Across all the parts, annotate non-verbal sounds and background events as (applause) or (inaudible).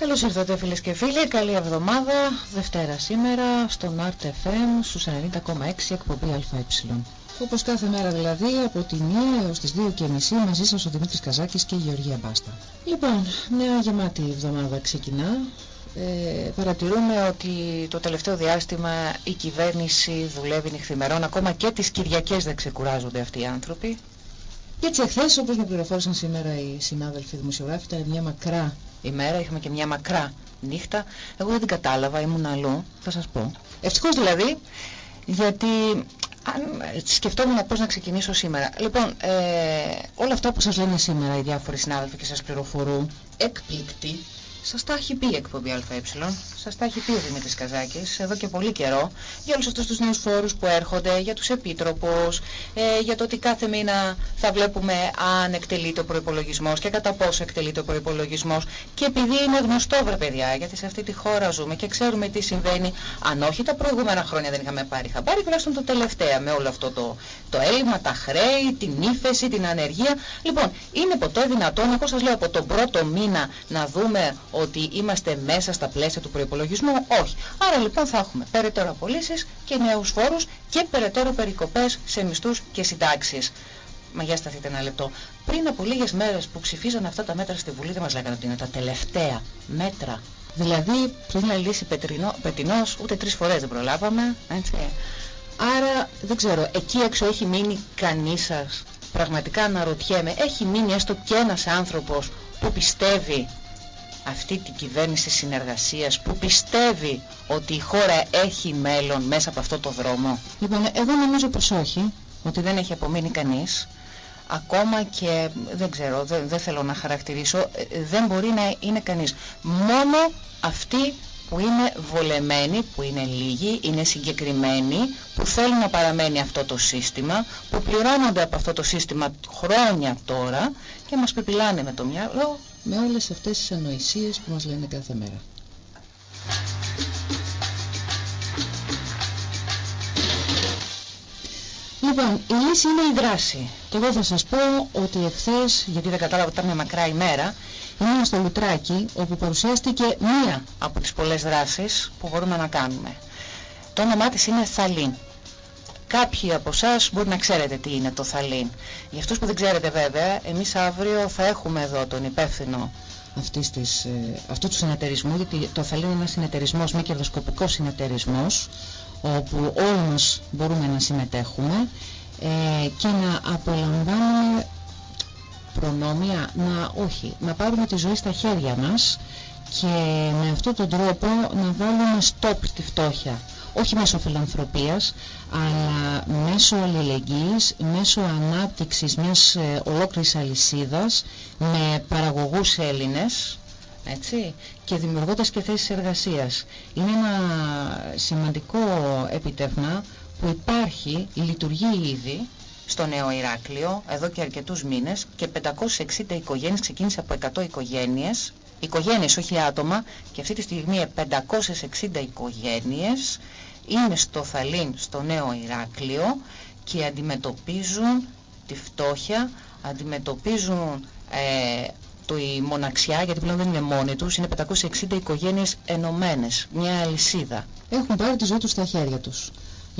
Καλώς ήρθατε φίλες και φίλοι, καλή εβδομάδα, Δευτέρα σήμερα, στον Art FM, στους 90,6 εκπομπή ΑΕ. Όπως κάθε μέρα δηλαδή, από τη 1 έως τις 2 και μισή, μαζί σας ο Δημήτρης Καζάκης και η Γεωργία Μπάστα. Λοιπόν, μια γεμάτη εβδομάδα ξεκινά. Ε, παρατηρούμε ότι το τελευταίο διάστημα η κυβέρνηση δουλεύει νυχθημερών, ακόμα και τις Κυριακές δεν ξεκουράζονται αυτοί οι άνθρωποι. Και έτσι εχθές, όπως με πληροφόρησαν σήμερα οι συνάδελφοι δημοσιογράφοι, ήταν μια μακρά ημέρα, είχαμε και μια μακρά νύχτα. Εγώ δεν την κατάλαβα, ήμουν αλλού, θα σας πω. Ευτυχώς δηλαδή, γιατί αν σκεφτόμουν πώς να ξεκινήσω σήμερα. Λοιπόν, ε, όλα αυτά που σας λένε σήμερα οι διάφοροι συνάδελφοι και σας πληροφορούν, εκπληκτή, σας τα έχει πει η εκπομπή ΑΕ, σας τα έχει πει ο Δημήτρης Καζάκης εδώ και πολύ καιρό για όλους αυτούς τους νέους φόρους που έρχονται, για τους επίτροπους, ε, για το ότι κάθε μήνα θα βλέπουμε αν εκτελείται ο προϋπολογισμός και κατά πόσο εκτελείται ο προϋπολογισμός και επειδή είναι γνωστό βρε παιδιά, γιατί σε αυτή τη χώρα ζούμε και ξέρουμε τι συμβαίνει, αν όχι τα προηγούμενα χρόνια δεν είχαμε πάρει χαμπάρι, τουλάχιστον το τελευταία με όλο αυτό το, το έλλειμμα, τα χρέη, την ύφεση, την ανεργία. Λοιπόν, είναι ποτέ δυνατόν, όπως σας λέω, από τον πρώτο μήνα να δούμε ότι είμαστε μέσα στα πλαίσια του προϋπολογισμού. Όχι. Άρα λοιπόν θα έχουμε περαιτέρω απολύσεις και νέους φόρους και περαιτέρω περικοπές σε μισθούς και συντάξεις. Μα για σταθείτε ένα λεπτό. Πριν από λίγες μέρες που ψηφίζαν αυτά τα μέτρα στη Βουλή δεν μας λέγανε ότι είναι τα τελευταία μέτρα. Δηλαδή πριν να λύσει πετρινό, πετινός ούτε τρεις φορές δεν προλάβαμε. Έτσι. Άρα δεν ξέρω, εκεί έξω έχει μείνει κανείς σας; Πραγματικά αναρωτιέμαι, έχει μείνει έστω και ένας άνθρωπος που πιστεύει αυτή την κυβέρνηση συνεργασίας που πιστεύει ότι η χώρα έχει μέλλον μέσα από αυτό το δρόμο; Λοιπόν, εγώ νομίζω πως όχι, ότι δεν έχει απομείνει κανείς. Ακόμα και, δεν ξέρω, δεν, δεν θέλω να χαρακτηρίσω, ε, δεν μπορεί να είναι κανείς. Μόνο αυτοί που είναι βολεμένοι, που είναι λίγοι, είναι συγκεκριμένοι, που θέλουν να παραμένει αυτό το σύστημα, που πληρώνονται από αυτό το σύστημα χρόνια τώρα και μας πεπιλάνε με το μυαλό με όλες αυτές τις ανοησίες που μας λένε κάθε μέρα. Λοιπόν, η λύση είναι η δράση. Και εγώ θα σας πω ότι εχθές, γιατί δεν κατάλαβα ότι ήταν μια μακρά ημέρα, ήμουν στο Λουτράκι, όπου παρουσιάστηκε μία από τις πολλές δράσεις που μπορούμε να κάνουμε. Το όνομά της είναι Θαλήν. Κάποιοι από εσάς μπορεί να ξέρετε τι είναι το θαλήν. Για αυτούς που δεν ξέρετε βέβαια, εμείς αύριο θα έχουμε εδώ τον υπεύθυνο αυτής της, ε, αυτού του συνεταιρισμού, γιατί το θαλήν είναι ένας συνεταιρισμός, μη κερδοσκοπικός συνεταιρισμός, όπου όλοι μας μπορούμε να συμμετέχουμε ε, και να απολαμβάνουμε προνόμια, να, όχι, να πάρουμε τη ζωή στα χέρια μας και με αυτόν τον τρόπο να βάλουμε stop στη φτώχεια όχι μέσω φιλανθρωπίας, αλλά μέσω αλληλεγγύης, μέσω ανάπτυξης μιας ε, ολόκληρης αλυσίδας με παραγωγούς Έλληνες, έτσι, και δημιουργώντας και θέσεις εργασίας. Είναι ένα σημαντικό επιτεύγμα που υπάρχει, λειτουργεί ήδη στο Νέο Ηράκλειο εδώ και αρκετούς μήνες και 560 οικογένειες ξεκίνησε από 100 οικογένειες οικογένειες, όχι άτομα, και αυτή τη στιγμή 560 οικογένειες είναι στο Θαλήν, στο Νέο Ηράκλειο και αντιμετωπίζουν τη φτώχεια, αντιμετωπίζουν ε, το, η μοναξιά, γιατί πλέον δεν είναι μόνοι τους, είναι 560 οικογένειες ενωμένες, μια αλυσίδα. Έχουν πάρει τη ζωή τους στα χέρια τους.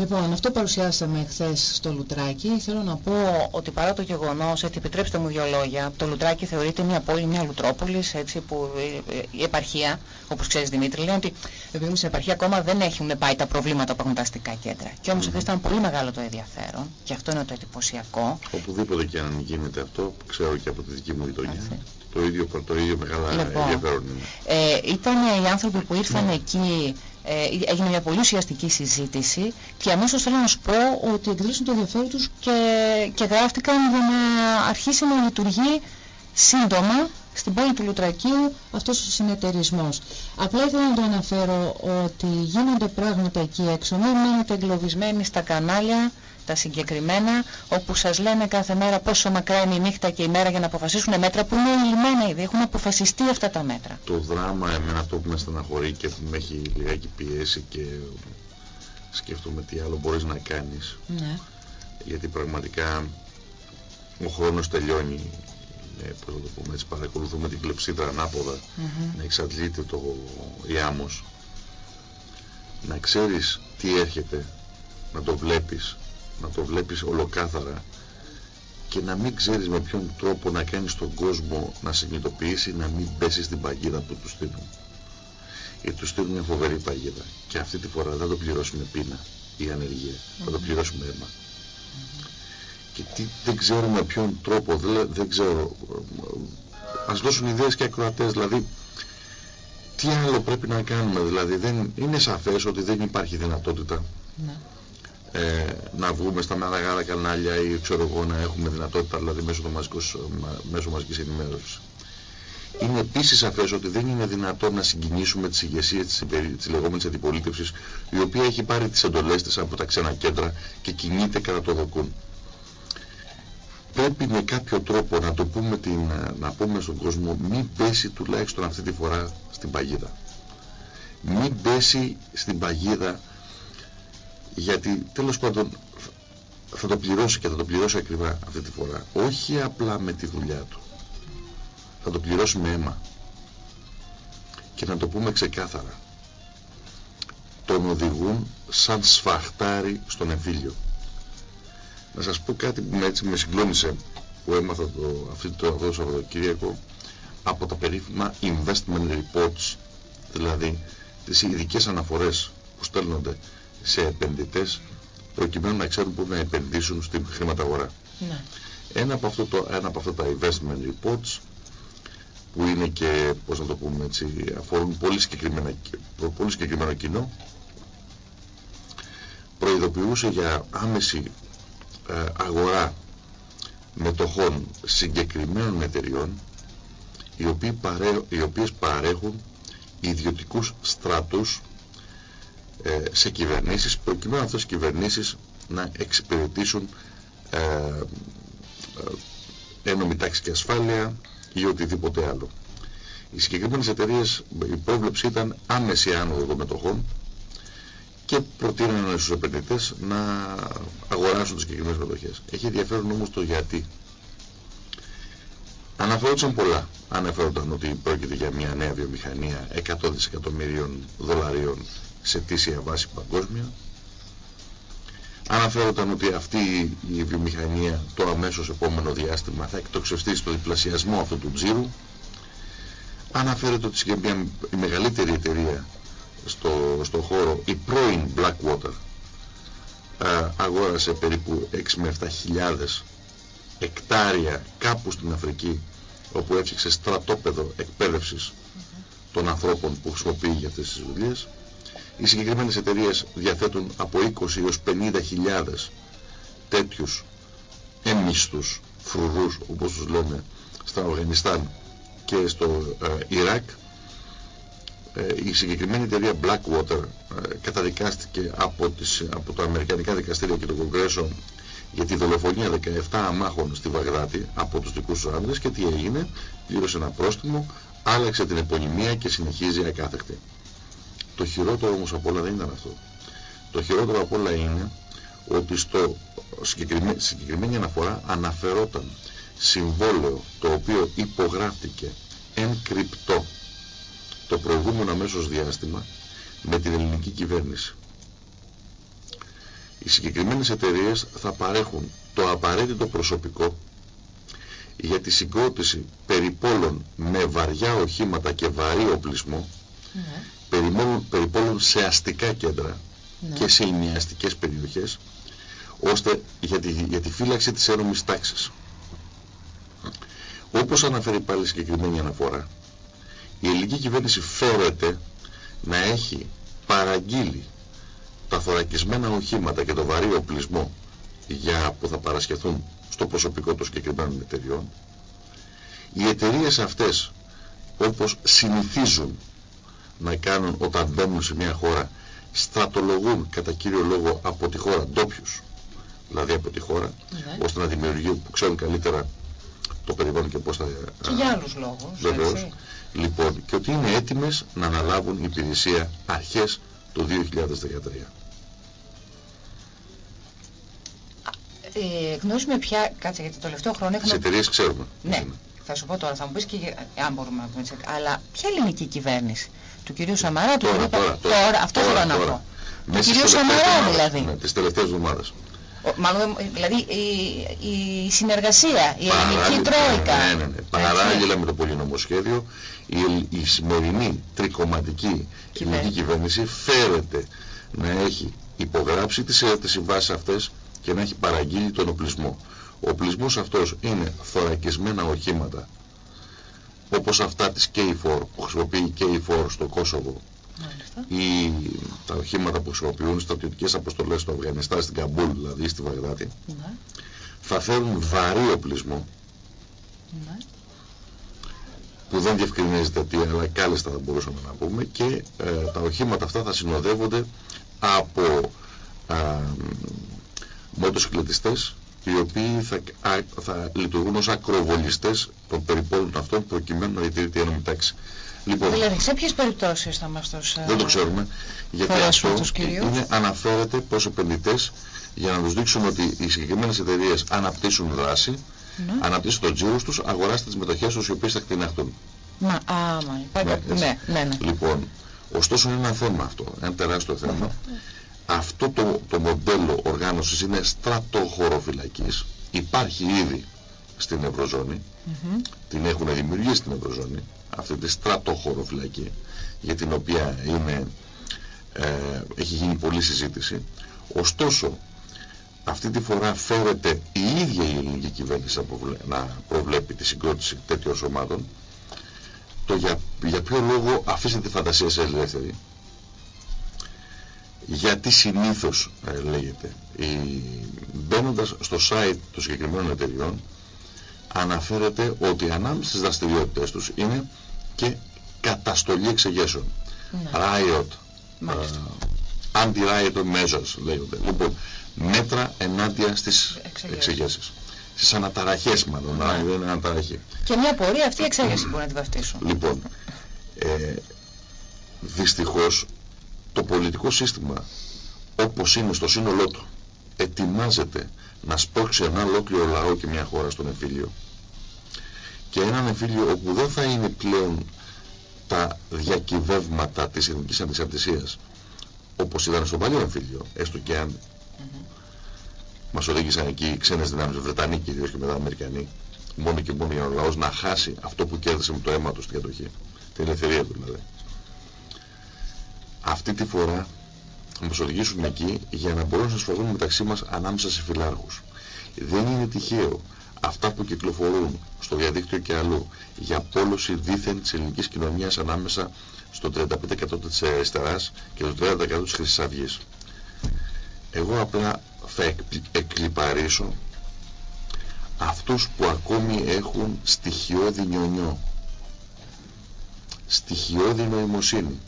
Λοιπόν, αυτό παρουσιάσαμε χθες στο Λουτράκι. Θέλω να πω ότι παρά το γεγονός, έτσι επιτρέψτε μου δύο λόγια, το Λουτράκι θεωρείται μια πόλη, μια Λουτρόπολης, έτσι που η επαρχία, όπως ξέρεις Δημήτρη, λέει ότι επειδή στην επαρχία ακόμα δεν έχουν πάει τα προβλήματα που έχουν τα αστικά κέντρα. Και όμως mm. ήταν πολύ μεγάλο το ενδιαφέρον, και αυτό είναι το εντυπωσιακό. Οπουδήποτε και αν γίνεται αυτό, ξέρω και από τη δική μου γειτονιά. Το ίδιο, το ίδιο μεγάλα λοιπόν, ενδιαφέρον είναι. Ε, ήταν οι άνθρωποι που ήρθαν ναι. εκεί ε, έγινε μια πολύ ουσιαστική συζήτηση και αμέσως θέλω να σου πω ότι εκδήλωσαν το ενδιαφέρον τους και, και γράφτηκαν για να αρχίσει να λειτουργεί σύντομα στην πόλη του Λουτρακίου αυτός ο συνεταιρισμός. Απλά ήθελα να το αναφέρω ότι γίνονται πράγματα εκεί έξω, μην μείνετε εγκλωβισμένοι στα κανάλια τα συγκεκριμένα όπου σας λένε κάθε μέρα πόσο μακρά είναι η νύχτα και η μέρα για να αποφασίσουν μέτρα που είναι ελλημένα ήδη, έχουν αποφασιστεί αυτά τα μέτρα. Το δράμα εμένα αυτό που με στεναχωρεί και που με έχει λιγάκι πιέσει και σκεφτούμε τι άλλο μπορείς να κάνεις. Ναι. Γιατί πραγματικά ο χρόνος τελειώνει ε, πώς να το πούμε έτσι, παρακολουθούμε την κλεψίδρα ανάποδα, να εξαντλείται το, η άμμος, να ξέρεις τι έρχεται, να το βλέπεις, να το βλέπεις ολοκάθαρα και να μην ξέρεις με ποιον τρόπο να κάνεις τον κόσμο να συνειδητοποιήσει να μην πέσεις στην παγίδα που τους στείλουν. Γιατί τους στείλουν μια φοβερή παγίδα και αυτή τη φορά δεν το πληρώσουμε πείνα ή ανεργία, θα το πληρώσουμε αίμα. Και τι, δεν ξέρουμε με ποιον τρόπο, δεν, δεν ξέρω, ας δώσουν ιδέες και ακροατές, δηλαδή τι άλλο πρέπει να κάνουμε, δηλαδή δεν, είναι σαφές ότι δεν υπάρχει δυνατότητα ναι ε, να βγούμε στα μεγάλα κανάλια ή ξέρω εγώ να έχουμε δυνατότητα δηλαδή μέσω, μαζικός, μέσω μαζικής ενημέρωσης. Είναι επίσης σαφές ότι δεν είναι δυνατόν να συγκινήσουμε τις ηγεσίες της, της λεγόμενης αντιπολίτευσης η οποία έχει πάρει τις εντολές της από τα ξένα κέντρα και κινείται κατά το δοκούν. Πρέπει με κάποιο τρόπο να το πούμε, την, να πούμε στον κόσμο μην πέσει τουλάχιστον αυτή τη φορά στην παγίδα. Μην πέσει στην παγίδα γιατί τέλος πάντων θα το πληρώσει και θα το πληρώσει ακριβά αυτή τη φορά. Όχι απλά με τη δουλειά του. Θα το πληρώσει με αίμα. Και να το πούμε ξεκάθαρα. Τον οδηγούν σαν σφαχτάρι στον εμφύλιο. Να σας πω κάτι που με, έτσι με συγκλώνησε που έμαθα το, αυτό το, αυτό το Σαββατοκύριακο από τα περίφημα investment reports δηλαδή τις ειδικές αναφορές που στέλνονται σε επενδυτές προκειμένου να ξέρουν πού να επενδύσουν στην χρηματαγορά. Ναι. Ένα, από αυτό το, ένα από αυτά τα investment reports που είναι και, πώς να το πούμε έτσι, αφορούν πολύ, πολύ συγκεκριμένο κοινό προειδοποιούσε για άμεση ε, αγορά μετοχών συγκεκριμένων εταιριών οι, οποίοι παρέ, οι οποίες παρέχουν ιδιωτικούς στρατούς ε, σε κυβερνήσεις προκειμένου αυτές οι κυβερνήσεις να εξυπηρετήσουν ε, ε, ένομη τάξη και ασφάλεια ή οτιδήποτε άλλο. Οι συγκεκριμένες εταιρείες, η πρόβλεψη ήταν άμεση άνοδο των μετοχών και προτείνανε στους επενδυτές να αγοράσουν τις συγκεκριμένες μετοχές. Έχει ενδιαφέρον όμως το γιατί. Αναφέρονταν πολλά. Αναφέρονταν ότι πρόκειται για μια νέα βιομηχανία 100 δισεκατομμυρίων δολαρίων σε τήσια βάση παγκόσμια. Αναφέρονταν ότι αυτή η βιομηχανία το αμέσως επόμενο διάστημα θα εκτοξευτεί στο διπλασιασμό αυτού του τζίρου. Αναφέρεται ότι και μια, η μεγαλύτερη εταιρεία στο, στο χώρο, η πρώην Blackwater, αγόρασε περίπου 6 με 7 χιλιάδες εκτάρια κάπου στην Αφρική όπου έφτιαξε στρατόπεδο εκπαίδευσης των ανθρώπων που χρησιμοποιεί για αυτές τις δουλειές οι συγκεκριμένες εταιρείες διαθέτουν από 20 έως 50.000 τέτοιους εμίστους φρουρούς, όπως τους λέμε, στα Αφγανιστάν και στο ε, Ιράκ. Ε, η συγκεκριμένη εταιρεία Blackwater ε, καταδικάστηκε από, τις, από τα Αμερικανικά δικαστήρια και το Κογκρέσο για τη δολοφονία 17 αμάχων στη Βαγδάτη από τους δικούς τους άνδρες και τι έγινε, πλήρωσε ένα πρόστιμο, άλλαξε την επωνυμία και συνεχίζει ακάθεκτη. Το χειρότερο όμως από όλα δεν ήταν αυτό. Το χειρότερο από όλα είναι ότι στο συγκεκριμένη, συγκεκριμένη αναφορά αναφερόταν συμβόλαιο το οποίο υπογράφτηκε εν κρυπτό το προηγούμενο αμέσως διάστημα με την ελληνική κυβέρνηση. Οι συγκεκριμένες εταιρείες θα παρέχουν το απαραίτητο προσωπικό για τη συγκρότηση περιπόλων με βαριά οχήματα και βαρύ οπλισμό ναι περιπόλουν σε αστικά κέντρα ναι. και σε ημιαστικές περιοχές ώστε για τη, για τη φύλαξη της ένομης τάξης. Όπως αναφέρει πάλι συγκεκριμένη αναφορά, η ελληνική κυβέρνηση φέρεται να έχει παραγγείλει τα θωρακισμένα οχήματα και το βαρύ οπλισμό για που θα παρασχεθούν στο προσωπικό των συγκεκριμένων εταιριών. Οι εταιρείες αυτές όπως συνηθίζουν να κάνουν όταν μπαίνουν σε μια χώρα στρατολογούν κατά κύριο λόγο από τη χώρα ντόπιους, δηλαδή από τη χώρα, ναι. ώστε να δημιουργούν που ξέρουν καλύτερα το περιβάλλον και πώς θα... Και για άλλους λόγους. Βεβαίως. Λοιπόν, και ότι είναι έτοιμες να αναλάβουν υπηρεσία αρχές του 2013. Ε, γνωρίζουμε πια, κάτσε γιατί το τελευταίο χρόνο έχουμε... Σε εταιρείες ξέρουμε. Ναι. θα σου πω τώρα, θα μου πεις και αν μπορούμε να πούμε έτσι, αλλά ποια ελληνική κυβέρνηση, του κυρίου Σαμαρά, του κυρίου τώρα, τώρα, τώρα, αυτό τώρα, θέλω να τώρα. πω. Του Μέσα κυρίου στις τελευταίες Σαμαρά εβδομάδες, δηλαδή. Ναι, τις τελευταίες εβδομάδες. Ο- Μάλλον, δηλαδή η, η συνεργασία, η ελληνική Παράλληλα- τρόικα. Ναι, ναι, ναι. Παράλληλα με το πολυνομοσχέδιο, η, η σημερινή τρικομματική ελληνική κυβέρνηση φέρεται να έχει υπογράψει τις, ε, τις συμβάσεις αυτές και να έχει παραγγείλει τον οπλισμό. Ο οπλισμός αυτός είναι θωρακισμένα οχήματα όπως αυτά της K4 που χρησιμοποιεί η K4 στο Κόσοβο Μάλιστα. ή τα οχήματα που χρησιμοποιούν στρατιωτικές αποστολές στο Αφγανιστάν, στην Καμπούλ δηλαδή, στη Βαγδάτη Ναι, θα φέρουν βαρύ οπλισμό ναι. που δεν διευκρινίζεται τι, αλλά κάλλιστα θα μπορούσαμε να πούμε και ε, τα οχήματα αυτά θα συνοδεύονται από α, μοτοσυκλετιστές οι οποίοι θα, α, θα λειτουργούν ως ακροβολιστές των περιπόλων αυτών προκειμένου να διατηρείται η ένωμη τάξη. Λοιπόν, Δηλαδή, σε ποιες περιπτώσεις θα μας τους... ε, δεν το ξέρουμε γιατί φορέσουμε αυτό τους κυρίους; είναι, αναφέρεται προς επενδυτές για να τους δείξουν ότι οι συγκεκριμένες εταιρείες αναπτύσσουν δράση, Ναι. αναπτύσσουν τον τζίρο τους, αγοράστε τις μετοχές τους οι οποίες θα κτηναχτούν. Μα, α, μάλιστα. Ναι, έτσι. Ναι, ναι, ναι. Λοιπόν, ωστόσο είναι ένα θέμα αυτό, ένα τεράστιο θέμα. Αυτό το, το μοντέλο οργάνωσης είναι στρατοχωροφυλακής. Υπάρχει ήδη στην Ευρωζώνη, Μμμ. την έχουν δημιουργήσει στην Ευρωζώνη, αυτή τη στρατοχωροφυλακή, για την οποία είναι, ε, έχει γίνει πολλή συζήτηση. Ωστόσο, αυτή τη φορά φέρεται η ίδια η ελληνική κυβέρνηση να προβλέ- να προβλέπει τη συγκρότηση τέτοιων σωμάτων το για, για ποιο λόγο αφήστε τη φαντασία σε ελεύθερη; Γιατί συνήθως ε, λέγεται η, μπαίνοντας στο site των συγκεκριμένων εταιριών αναφέρεται ότι ανάμεσα στις δραστηριότητες τους είναι και καταστολή εξεγέσεων Ναι. riot Μάλιστα. ε, anti-riot measures λέγονται λοιπόν μέτρα ενάντια στις Εξεγέσεις. εξεγέσεις στις αναταραχές μάλλον Ναι. να δεν είναι αναταραχή Και μια πορεία αυτή η εξέγερση μπορεί να τη βαφτίσουν. Λοιπόν, ε, δυστυχώς το πολιτικό σύστημα όπως είναι στο σύνολό του ετοιμάζεται να σπρώξει ένα ολόκληρο λαό και μια χώρα στον εμφύλιο. Και έναν εμφύλιο όπου δεν θα είναι πλέον τα διακυβεύματα της εθνικής ανεξαρτησίας όπως ήταν στο παλιό εμφύλιο έστω και αν μας οδήγησαν εκεί οι ξένες δυνάμεις, οι Βρετανοί κυρίως και μετά οι Αμερικανοί μόνο και μόνο για ο λαός να χάσει αυτό που κέρδισε με το αίμα του στην κατοχή. Την ελευθερία του δηλαδή αυτή τη φορά θα μας οδηγήσουν εκεί για να μπορούν να σφαγούν μεταξύ μας ανάμεσα σε φυλάρχους δεν είναι τυχαίο αυτά που κυκλοφορούν στο διαδίκτυο και αλλού για πόλωση δίθεν της ελληνικής κοινωνίας ανάμεσα στο 35% της αριστεράς και το 30% της Χρυσής Αυγής. Εγώ απλά θα εκπλη- εκλιπαρίσω αυτούς που ακόμη έχουν στοιχειώδη νιονιό, στοιχειώδη νοημοσύνη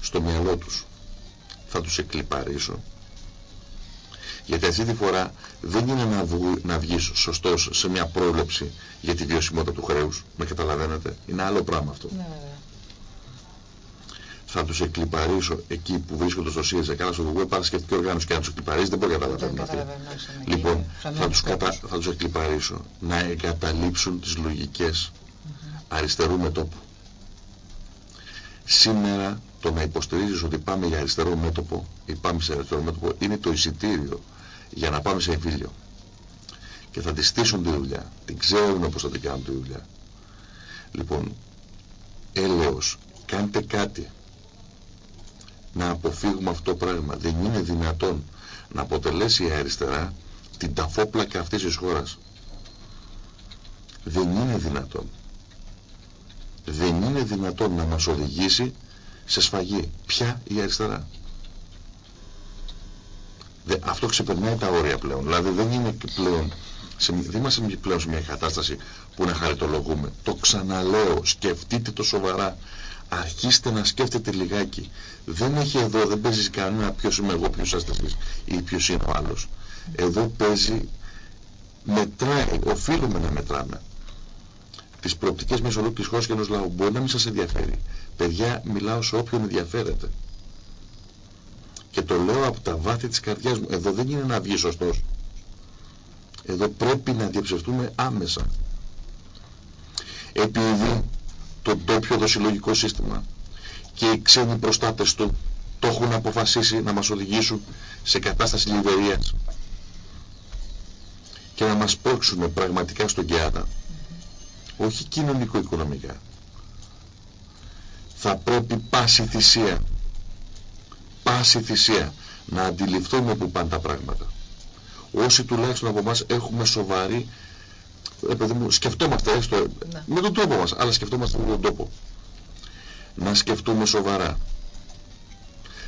στο μυαλό τους. Θα τους εκλιπαρίσω γιατί αυτή τη φορά δεν είναι να, βγου, να βγεις σωστός σε μια πρόβλεψη για τη βιωσιμότητα του χρέους, με καταλαβαίνετε. Είναι άλλο πράγμα αυτό. Ναι, βέβαια. Θα τους εκλιπαρίσω εκεί που βρίσκονται στο ΣΥΡΙΖΑ, κάνα στο Google, παρασκευτική οργάνωση και να τους εκλιπαρίσει δεν μπορεί να Δεν καταλαβαίνουν αυτοί. καταλαβαίνω. ας είναι Λοιπόν, εκεί, θα φρονίμους τους, κατα... κάποιους. θα τους εκλιπαρίσω να εγκαταλείψουν τις λογικές αριστερού μετόπου. Σήμερα το να υποστηρίζεις ότι πάμε για αριστερό μέτωπο ή πάμε σε αριστερό μέτωπο είναι το εισιτήριο για να πάμε σε εμφύλιο. Και θα της στήσουν τη δουλειά. Την ξέρουν πώς θα την κάνουν τη δουλειά. Λοιπόν, έλεος, κάντε κάτι να αποφύγουμε αυτό το πράγμα. Δεν είναι δυνατόν να αποτελέσει η αριστερά την ταφόπλακα αυτής της χώρας. Δεν είναι δυνατόν. Δεν είναι δυνατόν να μας οδηγήσει σε σφαγή. Ποια η αριστερά; Δε, αυτό ξεπερνάει τα όρια πλέον. Δηλαδή δεν είναι και πλέον, σε, δεν είμαστε πλέον σε μια κατάσταση που να χαριτολογούμε. Το ξαναλέω, σκεφτείτε το σοβαρά. Αρχίστε να σκέφτετε λιγάκι. Δεν έχει εδώ, δεν παίζει κανένα ποιος είμαι εγώ, ποιος είστε εσείς ή ποιος είναι ο άλλος. Εδώ παίζει, μετράει, οφείλουμε να μετράμε τις προοπτικές μιας ολόκληρης χώρας και ενός λαού. Μπορεί να μην σας ενδιαφέρει. Παιδιά, μιλάω σε όποιον ενδιαφέρεται. Και το λέω από τα βάθη της καρδιάς μου. Εδώ δεν είναι να βγει σωστός. Εδώ πρέπει να διαψευτούμε άμεσα. επειδή το τόπιο δοσυλλογικό σύστημα και οι ξένοι προστάτες του το έχουν αποφασίσει να μας οδηγήσουν σε κατάσταση λιβερίας και να μας πρόξουν πραγματικά στον Κεάτα όχι κοινωνικο-οικονομικά. Θα πρέπει πάση θυσία πάση θυσία να αντιληφθούμε που πάνε τα πράγματα. Όσοι τουλάχιστον από εμάς έχουμε σοβαρή επειδή μου, σκεφτόμαστε έστω, ναι. με τον τρόπο μας αλλά σκεφτόμαστε με τον τόπο να σκεφτούμε σοβαρά.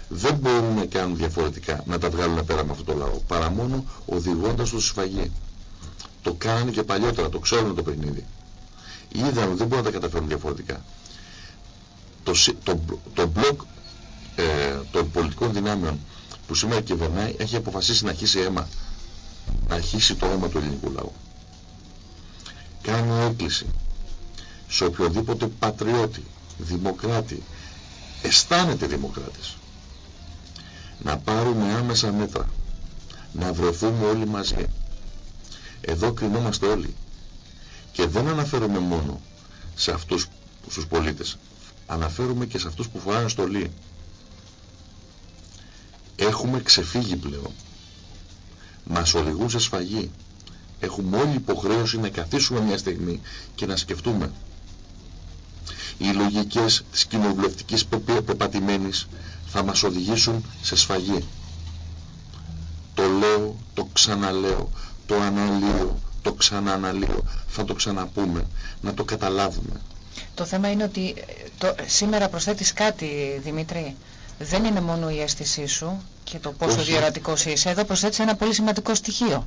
Δεν μπορούν να κάνουν διαφορετικά να τα βγάλουν πέρα με αυτό το λαό παρά μόνο οδηγώντας τους σφαγή. Το κάνανε και παλιότερα, το ξέρουν το παιχνίδι είδαν δεν μπορούν να τα καταφέρουν διαφορετικά. Το, το, το μπλοκ ε, των πολιτικών δυνάμεων που σήμερα κυβερνάει έχει αποφασίσει να αρχίσει αίμα να αρχίσει το αίμα του ελληνικού λαού. Κάνω έκκληση σε οποιοδήποτε πατριώτη, δημοκράτη αισθάνεται δημοκράτης να πάρουμε άμεσα μέτρα να βρεθούμε όλοι μαζί. Εδώ κρινόμαστε όλοι και δεν αναφέρομαι μόνο σε αυτούς στους πολίτες. Αναφέρομαι και σε αυτούς που φοράνε στολή. Έχουμε ξεφύγει πλέον. Μας οδηγούν σε σφαγή. Έχουμε όλη υποχρέωση να καθίσουμε μια στιγμή και να σκεφτούμε. Οι λογικές της κοινοβουλευτικής πεπατημένης θα μας οδηγήσουν σε σφαγή. Το λέω, το ξαναλέω, το αναλύω, το ξανααναλύω, θα το ξαναπούμε, να το καταλάβουμε. Το θέμα είναι ότι ε, το, σήμερα προσθέτεις κάτι, Δημήτρη. Δεν είναι μόνο η αίσθησή σου και το πόσο διορατικός είσαι. Εδώ προσθέτεις ένα πολύ σημαντικό στοιχείο.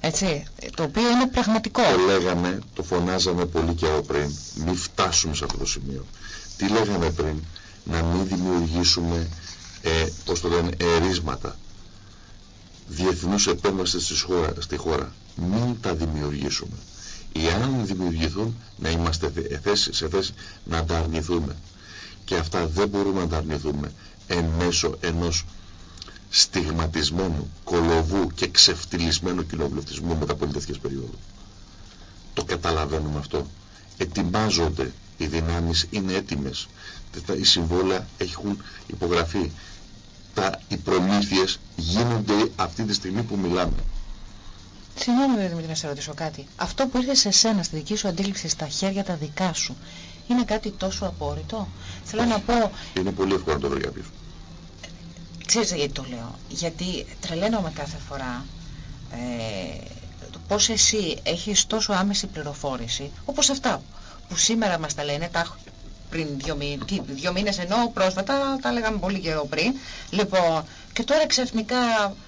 Έτσι, το οποίο είναι πραγματικό. Το λέγαμε, το φωνάζαμε πολύ καιρό πριν, μην φτάσουμε σε αυτό το σημείο. Τι λέγαμε πριν, να μην δημιουργήσουμε, ε, πώς το λένε, ερίσματα διεθνούς επέμβασης χώρα, στη χώρα. Μην τα δημιουργήσουμε. Εάν δημιουργηθούν, να είμαστε σε θέση να τα αρνηθούμε. Και αυτά δεν μπορούμε να τα αρνηθούμε εν μέσω ενός στιγματισμένου, κολοβού και ξεφτυλισμένου κοινοβουλευτισμού μεταπολιτευτικές περίοδου. Το καταλαβαίνουμε αυτό. Ετοιμάζονται οι δυνάμεις, είναι έτοιμες. Οι συμβόλαια έχουν υπογραφεί. Τα, οι προμήθειες γίνονται αυτή τη στιγμή που μιλάμε. Συγγνώμη Δημήτρη να σε ρωτήσω κάτι. Αυτό που ήρθε σε σένα, στη δική σου αντίληψη, στα χέρια τα δικά σου, είναι κάτι τόσο απόρριτο; Θέλω να πω... Είναι πολύ εύκολο να το βρει Ξέρεις γιατί το λέω. Γιατί τρελαίνομαι κάθε φορά ε, το πώς εσύ έχεις τόσο άμεση πληροφόρηση, όπως αυτά που σήμερα μας τα λένε, τα, πριν δύο, μήνες, δύο μήνες ενώ πρόσφατα, τα λέγαμε πολύ καιρό πριν. Λοιπόν, και τώρα ξαφνικά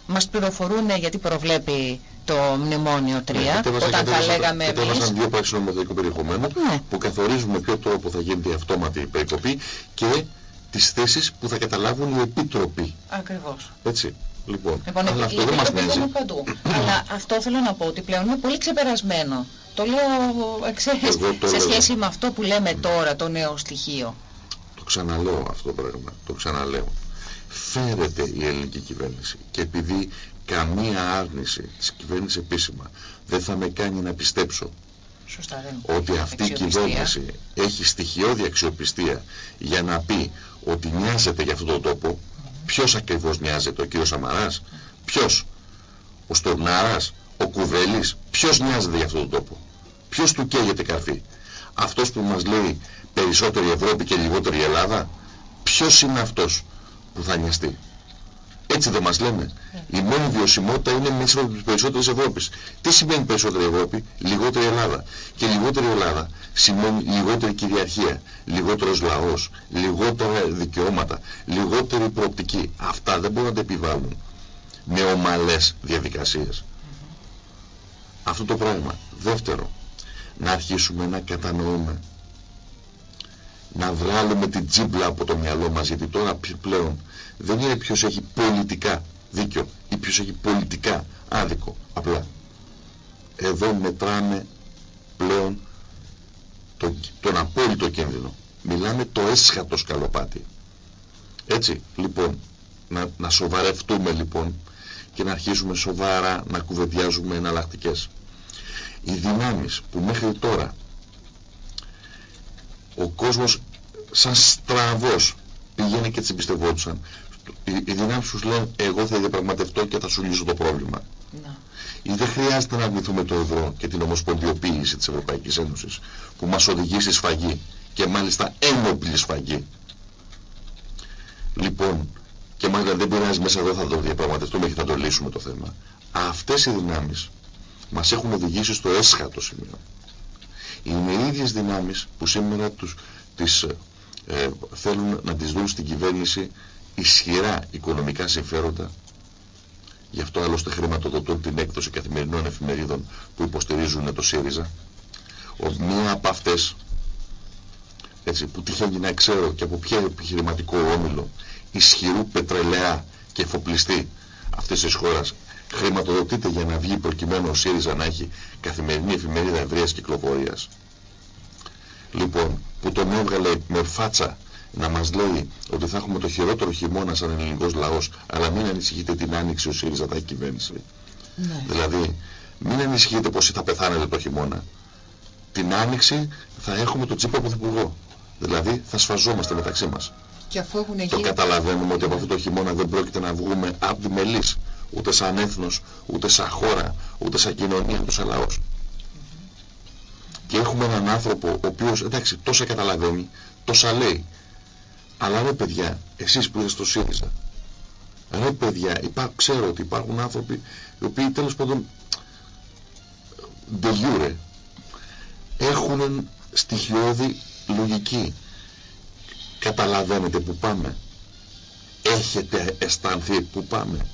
μας πληροφορούν γιατί προβλέπει το μνημόνιο 3, ναι, όταν θα λέγαμε εμείς. Κατέβασαν δύο πράξεις νομοθετικού περιεχομένου ναι. που καθορίζουν με ποιο τρόπο θα γίνεται η αυτόματη περικοπή και τις θέσεις που θα καταλάβουν οι επίτροποι. Ακριβώς. Έτσι. Λοιπόν, λοιπόν αλλά αυτό δεν μας νοιάζει. Παντού. αλλά αυτό θέλω να πω ότι πλέον είναι πολύ ξεπερασμένο. Το λέω ξέρεις, σε σχέση με αυτό που λέμε τώρα, το νέο στοιχείο. Το ξαναλέω αυτό το πράγμα. Το ξαναλέω. Φέρεται η ελληνική κυβέρνηση και επειδή καμία άρνηση της κυβέρνησης επίσημα δεν θα με κάνει να πιστέψω Σωστά, ότι αυτή η κυβέρνηση έχει στοιχειώδη αξιοπιστία για να πει ότι νοιάζεται για αυτόν τον τόπο, ποιος ακριβώς νοιάζεται, ο κύριος Σαμαράς, ποιος, ο Στορνάρας, ο Κουβέλης, ποιος νοιάζεται για αυτόν τον τόπο, ποιος του καίγεται καρφί, αυτός που μας λέει περισσότερη Ευρώπη και λιγότερη Ελλάδα, ποιος είναι αυτός που θα νοιαστεί; Έτσι δεν μας λένε. Η μόνη βιωσιμότητα είναι μέσα από τις περισσότερες Ευρώπης. Τι σημαίνει περισσότερη Ευρώπη, λιγότερη Ελλάδα. Και λιγότερη Ελλάδα σημαίνει λιγότερη κυριαρχία, λιγότερος λαός, λιγότερα δικαιώματα, λιγότερη προοπτική. Αυτά δεν μπορούν να τα επιβάλλουν με ομαλές διαδικασίες. Αυτό το πράγμα. Δεύτερο, να αρχίσουμε να κατανοούμε να βγάλουμε την τζίμπλα από το μυαλό μας γιατί τώρα πλέον δεν είναι ποιος έχει πολιτικά δίκιο ή ποιος έχει πολιτικά άδικο απλά. Εδώ μετράμε πλέον τον, τον απόλυτο κίνδυνο. Μιλάμε το έσχατος σκαλοπάτι έτσι λοιπόν να, να σοβαρευτούμε λοιπόν και να αρχίσουμε σοβαρά να κουβεντιάζουμε εναλλακτικές. Οι δυνάμεις που μέχρι τώρα ο κόσμος σαν στραβός πήγαινε και τις εμπιστευόντουσαν. Οι, οι δυνάμεις τους λένε εγώ θα διαπραγματευτώ και θα σου λύσω το πρόβλημα. Να. Ή δεν χρειάζεται να αρνηθούμε το ευρώ και την ομοσπονδιοποίηση της Ευρωπαϊκής Ένωσης που μας οδηγεί στη σφαγή και μάλιστα ένοπλη σφαγή. Λοιπόν, και μάλιστα δεν πειράζει μέσα εδώ θα το διαπραγματευτούμε και θα το λύσουμε το θέμα. Αυτές οι δυνάμεις μας έχουν οδηγήσει στο έσχατο σημείο. Είναι οι ίδιες δυνάμεις που σήμερα τους, τις, ε, θέλουν να τις δουν στην κυβέρνηση ισχυρά οικονομικά συμφέροντα. Γι' αυτό άλλωστε χρηματοδοτούν την έκδοση καθημερινών εφημερίδων που υποστηρίζουν το ΣΥΡΙΖΑ. Ο, μία από αυτές, έτσι, που τυχαίνει να ξέρω και από ποιο επιχειρηματικό όμιλο ισχυρού πετρελαία και εφοπλιστή αυτής της χώρας χρηματοδοτείται για να βγει προκειμένου ο ΣΥΡΙΖΑ να έχει καθημερινή εφημερίδα ευρείας κυκλοφορίας. Λοιπόν, που τον έβγαλε με φάτσα να μας λέει ότι θα έχουμε το χειρότερο χειμώνα σαν ελληνικός λαός, αλλά μην ανησυχείτε την άνοιξη ο ΣΥΡΙΖΑ θα έχει κυβέρνηση. Ναι. Δηλαδή, μην ανησυχείτε πως θα πεθάνετε το χειμώνα. Την άνοιξη θα έχουμε το τσίπρα πρωθυπουργό. Δηλαδή, θα σφαζόμαστε μεταξύ μας. Και αφού έχουν γίνει... Το καταλαβαίνουμε ότι από αυτό το χειμώνα δεν πρόκειται να βγούμε από τη μελής, ούτε σαν έθνος, ούτε σαν χώρα, ούτε σαν κοινωνία, ούτε σαν λαός. Και έχουμε έναν άνθρωπο ο οποίος, εντάξει, τόσα καταλαβαίνει, τόσα λέει. Αλλά ρε παιδιά, εσείς που είστε στο ΣΥΡΙΖΑ, ρε παιδιά, υπά, ξέρω ότι υπάρχουν άνθρωποι οι οποίοι τέλος πάντων de jure έχουν στοιχειώδη λογική. Καταλαβαίνετε που πάμε. Έχετε αισθανθεί που πάμε.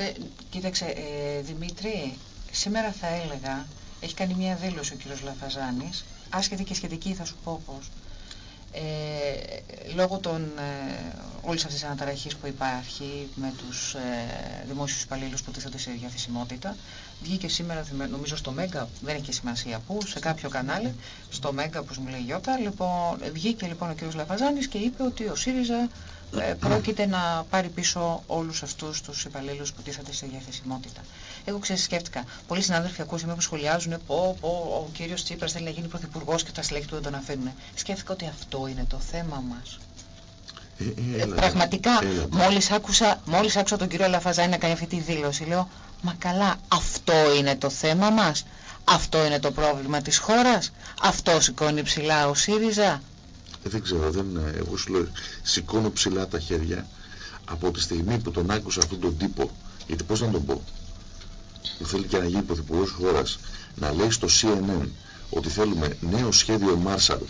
Ε, κοίταξε, ε, Δημήτρη, σήμερα θα έλεγα, έχει κάνει μια δήλωση ο κύριος Λαφαζάνης, άσχετη και σχετική θα σου πω πώς, ε, λόγω των, ε, όλης αυτής της αναταραχής που υπάρχει με τους ε, δημόσιους υπαλλήλους που τίθονται σε διαθεσιμότητα βγήκε σήμερα, νομίζω στο Μέγκα, δεν έχει σημασία πού, σε κάποιο κανάλι, στο Μέγκα που μου λέει Γιώτα, λοιπόν, βγήκε λοιπόν ο κ. Λαφαζάνης και είπε ότι ο ΣΥΡΙΖΑ ε, πρόκειται να πάρει πίσω όλους αυτούς τους υπαλλήλους που τίθονται σε διαθεσιμότητα. Εγώ ξέρεις, σκέφτηκα. Πολλοί συνάδελφοι ακούσαμε που σχολιάζουν πω, πω, ο κύριος Τσίπρας θέλει να γίνει πρωθυπουργός και τα συλλέγει του δεν τον αφήνουν. Σκέφτηκα ότι αυτό είναι το θέμα μας. Ε, ε, πραγματικά, μόλις, άκουσα, μόλις άκουσα τον κύριο Λαφαζάνη να κάνει αυτή τη δήλωση, λέω, μα καλά, αυτό είναι το θέμα μας. Αυτό είναι το πρόβλημα της χώρας. Αυτό σηκώνει ψηλά ο ΣΥΡΙΖΑ. Ε, δεν ξέρω, δεν, ε, εγώ σου λέω, σηκώνω ψηλά τα χέρια από τη στιγμή που τον άκουσα αυτόν τον τύπο, γιατί πώς να τον πω, που θέλει και να γίνει πρωθυπουργός χώρας, να λέει στο CNN ότι θέλουμε νέο σχέδιο Marshall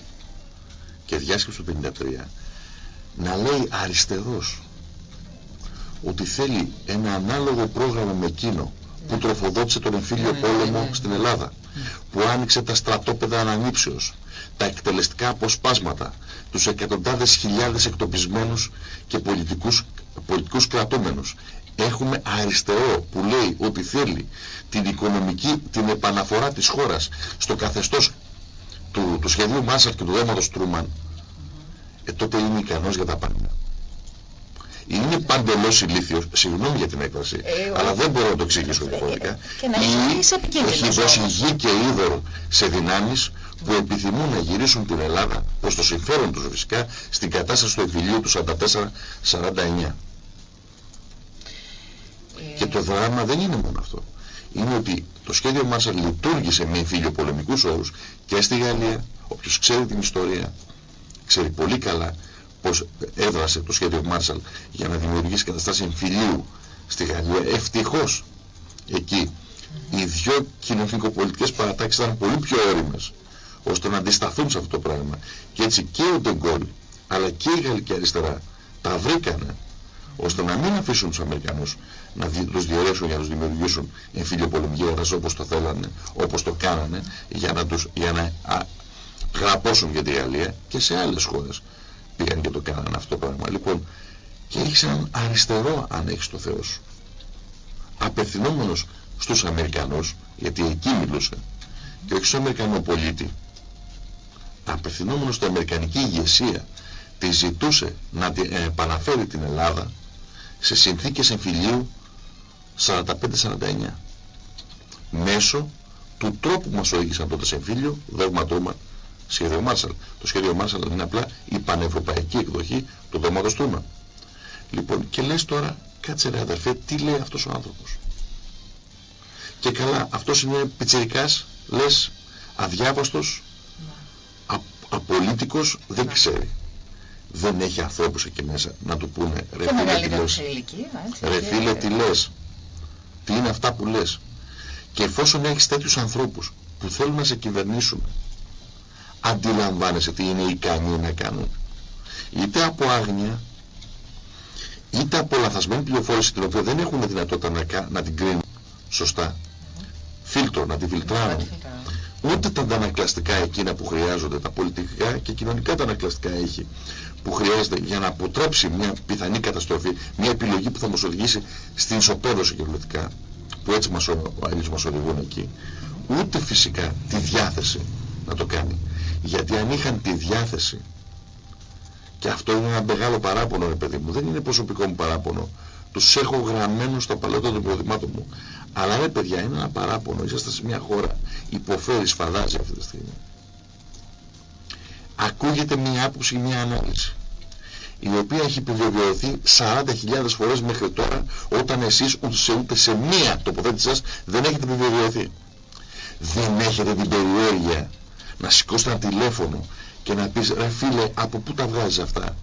και διάσκεψη του 53, να λέει αριστερός ότι θέλει ένα ανάλογο πρόγραμμα με εκείνο που τροφοδότησε τον εμφύλιο ναι, ναι, πόλεμο ναι, στην Ελλάδα, που άνοιξε τα στρατόπεδα ανανύψεως, τα εκτελεστικά αποσπάσματα, τους εκατοντάδες χιλιάδες εκτοπισμένους και πολιτικούς, πολιτικούς κρατούμενους. Έχουμε αριστερό που λέει ότι θέλει την οικονομική, την επαναφορά της χώρας στο καθεστώς του, του σχεδίου Μάσαρ και του δέματος Τρούμαν, ε, τότε είναι ικανός για τα πάντα είναι παντελώς ηλίθιος, συγγνώμη για την έκφραση, ε, αλλά δεν μπορώ να το εξηγήσω διαφορετικά. Και να έχει δώσει γη και είδωρο σε δυνάμεις που επιθυμούν να γυρίσουν την Ελλάδα προς το συμφέρον τους φυσικά στην κατάσταση του εμφυλίου του 44-49. Και το δράμα δεν είναι μόνο αυτό. Είναι ότι το σχέδιο Μάρσαλ λειτουργήσε με εμφύλιο πολεμικούς όρους και στη Γαλλία, όποιος ξέρει την ιστορία, ξέρει πολύ καλά πώς έδρασε το σχέδιο Μάρσαλ για να δημιουργήσει καταστάσεις εμφυλίου στη Γαλλία. Ευτυχώς εκεί οι δυο κοινωνικοπολιτικές παρατάξεις ήταν πολύ πιο όριμες ώστε να αντισταθούν σε αυτό το πράγμα. Και έτσι και ο Ντεγκόλ αλλά και η Γαλλική Αριστερά τα βρήκανε ώστε να μην αφήσουν τους Αμερικανούς να τους διαιρέσουν για να τους δημιουργήσουν εμφύλιο πολεμική όπως το θέλανε, όπως το κάνανε για να, τους, για να α, γραπώσουν για τη Γαλλία και σε άλλες χώρες πήγαν και το κάνανε αυτό το πράγμα. Λοιπόν, και έχεις έναν αριστερό αν έχεις το Θεό σου. Απευθυνόμενος στους Αμερικανούς, γιατί εκεί μιλούσε, και όχι στον Αμερικανό πολίτη, απευθυνόμενος στην Αμερικανική ηγεσία, τη ζητούσε να ε, επαναφέρει την Ελλάδα σε συνθήκες εμφυλίου 45-49 μέσω του τρόπου που μας οδήγησαν τότε σε εμφύλιο, δόγμα σχέδιο Μάρσαλ. Το σχέδιο Μάρσαλ είναι απλά η πανευρωπαϊκή εκδοχή του δώματος Τούμα. Λοιπόν, και λες τώρα, κάτσε ρε αδερφέ, τι λέει αυτός ο άνθρωπος. Και καλά, αυτός είναι πιτσιρικάς, λες, αδιάβαστος, ναι. α, απολύτικος, δεν ναι. ξέρει. Δεν έχει ανθρώπους εκεί μέσα να του πούνε ρε φίλε τι λες. Ρε φίλε τι λες. Τι είναι αυτά που λες. Και εφόσον έχεις τέτοιους ανθρώπους που θέλουν να σε κυβερνήσουν, αντιλαμβάνεσαι τι είναι ικανοί να κάνουν. Είτε από άγνοια, είτε από λαθασμένη πληροφόρηση την οποία δεν έχουν δυνατότητα να, να την κρίνουν σωστά. Φίλτρο, να τη φιλτράρουν. Ούτε τα αντανακλαστικά εκείνα που χρειάζονται, τα πολιτικά και κοινωνικά τα ανακλαστικά έχει που χρειάζεται για να αποτρέψει μια πιθανή καταστροφή, μια επιλογή που θα μας οδηγήσει στην ισοπαίδωση κυριολεκτικά, που έτσι μας, ο, μας οδηγούν εκεί, ούτε φυσικά τη διάθεση να το κάνει. Γιατί αν είχαν τη διάθεση, και αυτό είναι ένα μεγάλο παράπονο ρε παιδί μου, δεν είναι προσωπικό μου παράπονο, τους έχω γραμμένο στα παλαιότερα των υποδημάτων μου. Αλλά ρε παιδιά είναι ένα παράπονο, είσαστε σε μια χώρα, υποφέρεις, σφαδάζει αυτή τη στιγμή. Ακούγεται μια άποψη, μια ανάλυση η οποία έχει επιβεβαιωθεί 40.000 φορές μέχρι τώρα όταν εσείς ούτε σε, ούτε σε μία τοποθέτηση σας δεν έχετε επιβεβαιωθεί. Δεν έχετε την περιέργεια να σηκώσετε ένα τηλέφωνο και να πεις ρε φίλε από πού τα βγάζεις αυτά;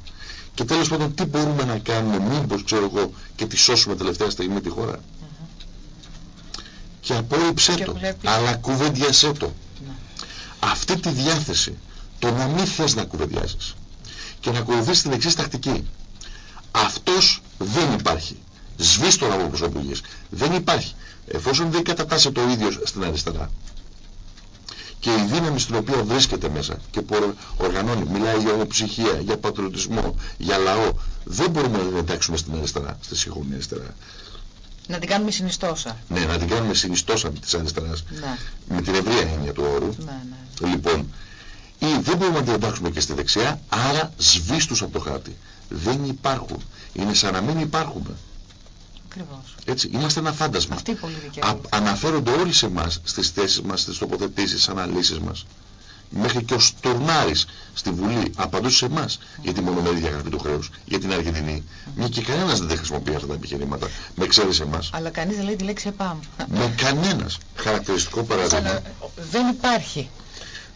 Και τέλος πάντων τι μπορούμε να κάνουμε μήπως ξέρω εγώ και τη σώσουμε τελευταία στιγμή τη χώρα; Και απόρριψέ το, αλλά κουβεντιασέ το. Ναι. Αυτή τη διάθεση, το να μην θες να κουβεντιάσεις και να ακολουθήσεις την εξής τακτική. Αυτός δεν υπάρχει. Σβήστο από προσωπικής. Δεν υπάρχει. Εφόσον δεν κατατάσσει το ίδιος στην αριστερά και η δύναμη στην οποία βρίσκεται μέσα και που οργανώνει, μιλάει για ομοψυχία, για πατριωτισμό, για λαό, δεν μπορούμε να την εντάξουμε στην αριστερά, στη σύγχρονη αριστερά. Να την κάνουμε συνιστόσα. Ναι, να την κάνουμε συνιστόσα της αριστεράς. Ναι. Με την ευρία έννοια του όρου. Ναι, ναι. Λοιπόν, ή δεν μπορούμε να την εντάξουμε και στη δεξιά, άρα σβήστους από το χάρτη. Δεν υπάρχουν. Είναι σαν να μην υπάρχουμε. Ακριβώς. Έτσι, είμαστε ένα φάντασμα. Αυτή πολύ Α, αναφέρονται όλοι σε εμάς, στις θέσεις μας, στις τοποθετήσεις, στις αναλύσεις μας. Μέχρι και ο Στουρνάρης στη Βουλή απαντούσε σε εμάς mm. για τη μονομερή διαγραφή του χρέους, για την Αργεντινή. Mm. Μια και κανένας δεν χρησιμοποιεί αυτά τα επιχειρήματα. Με ξέρει σε εμάς. Αλλά κανείς δεν λέει τη λέξη ΕΠΑΜ. Με κανένας. Χαρακτηριστικό παράδειγμα. Δεν υπάρχει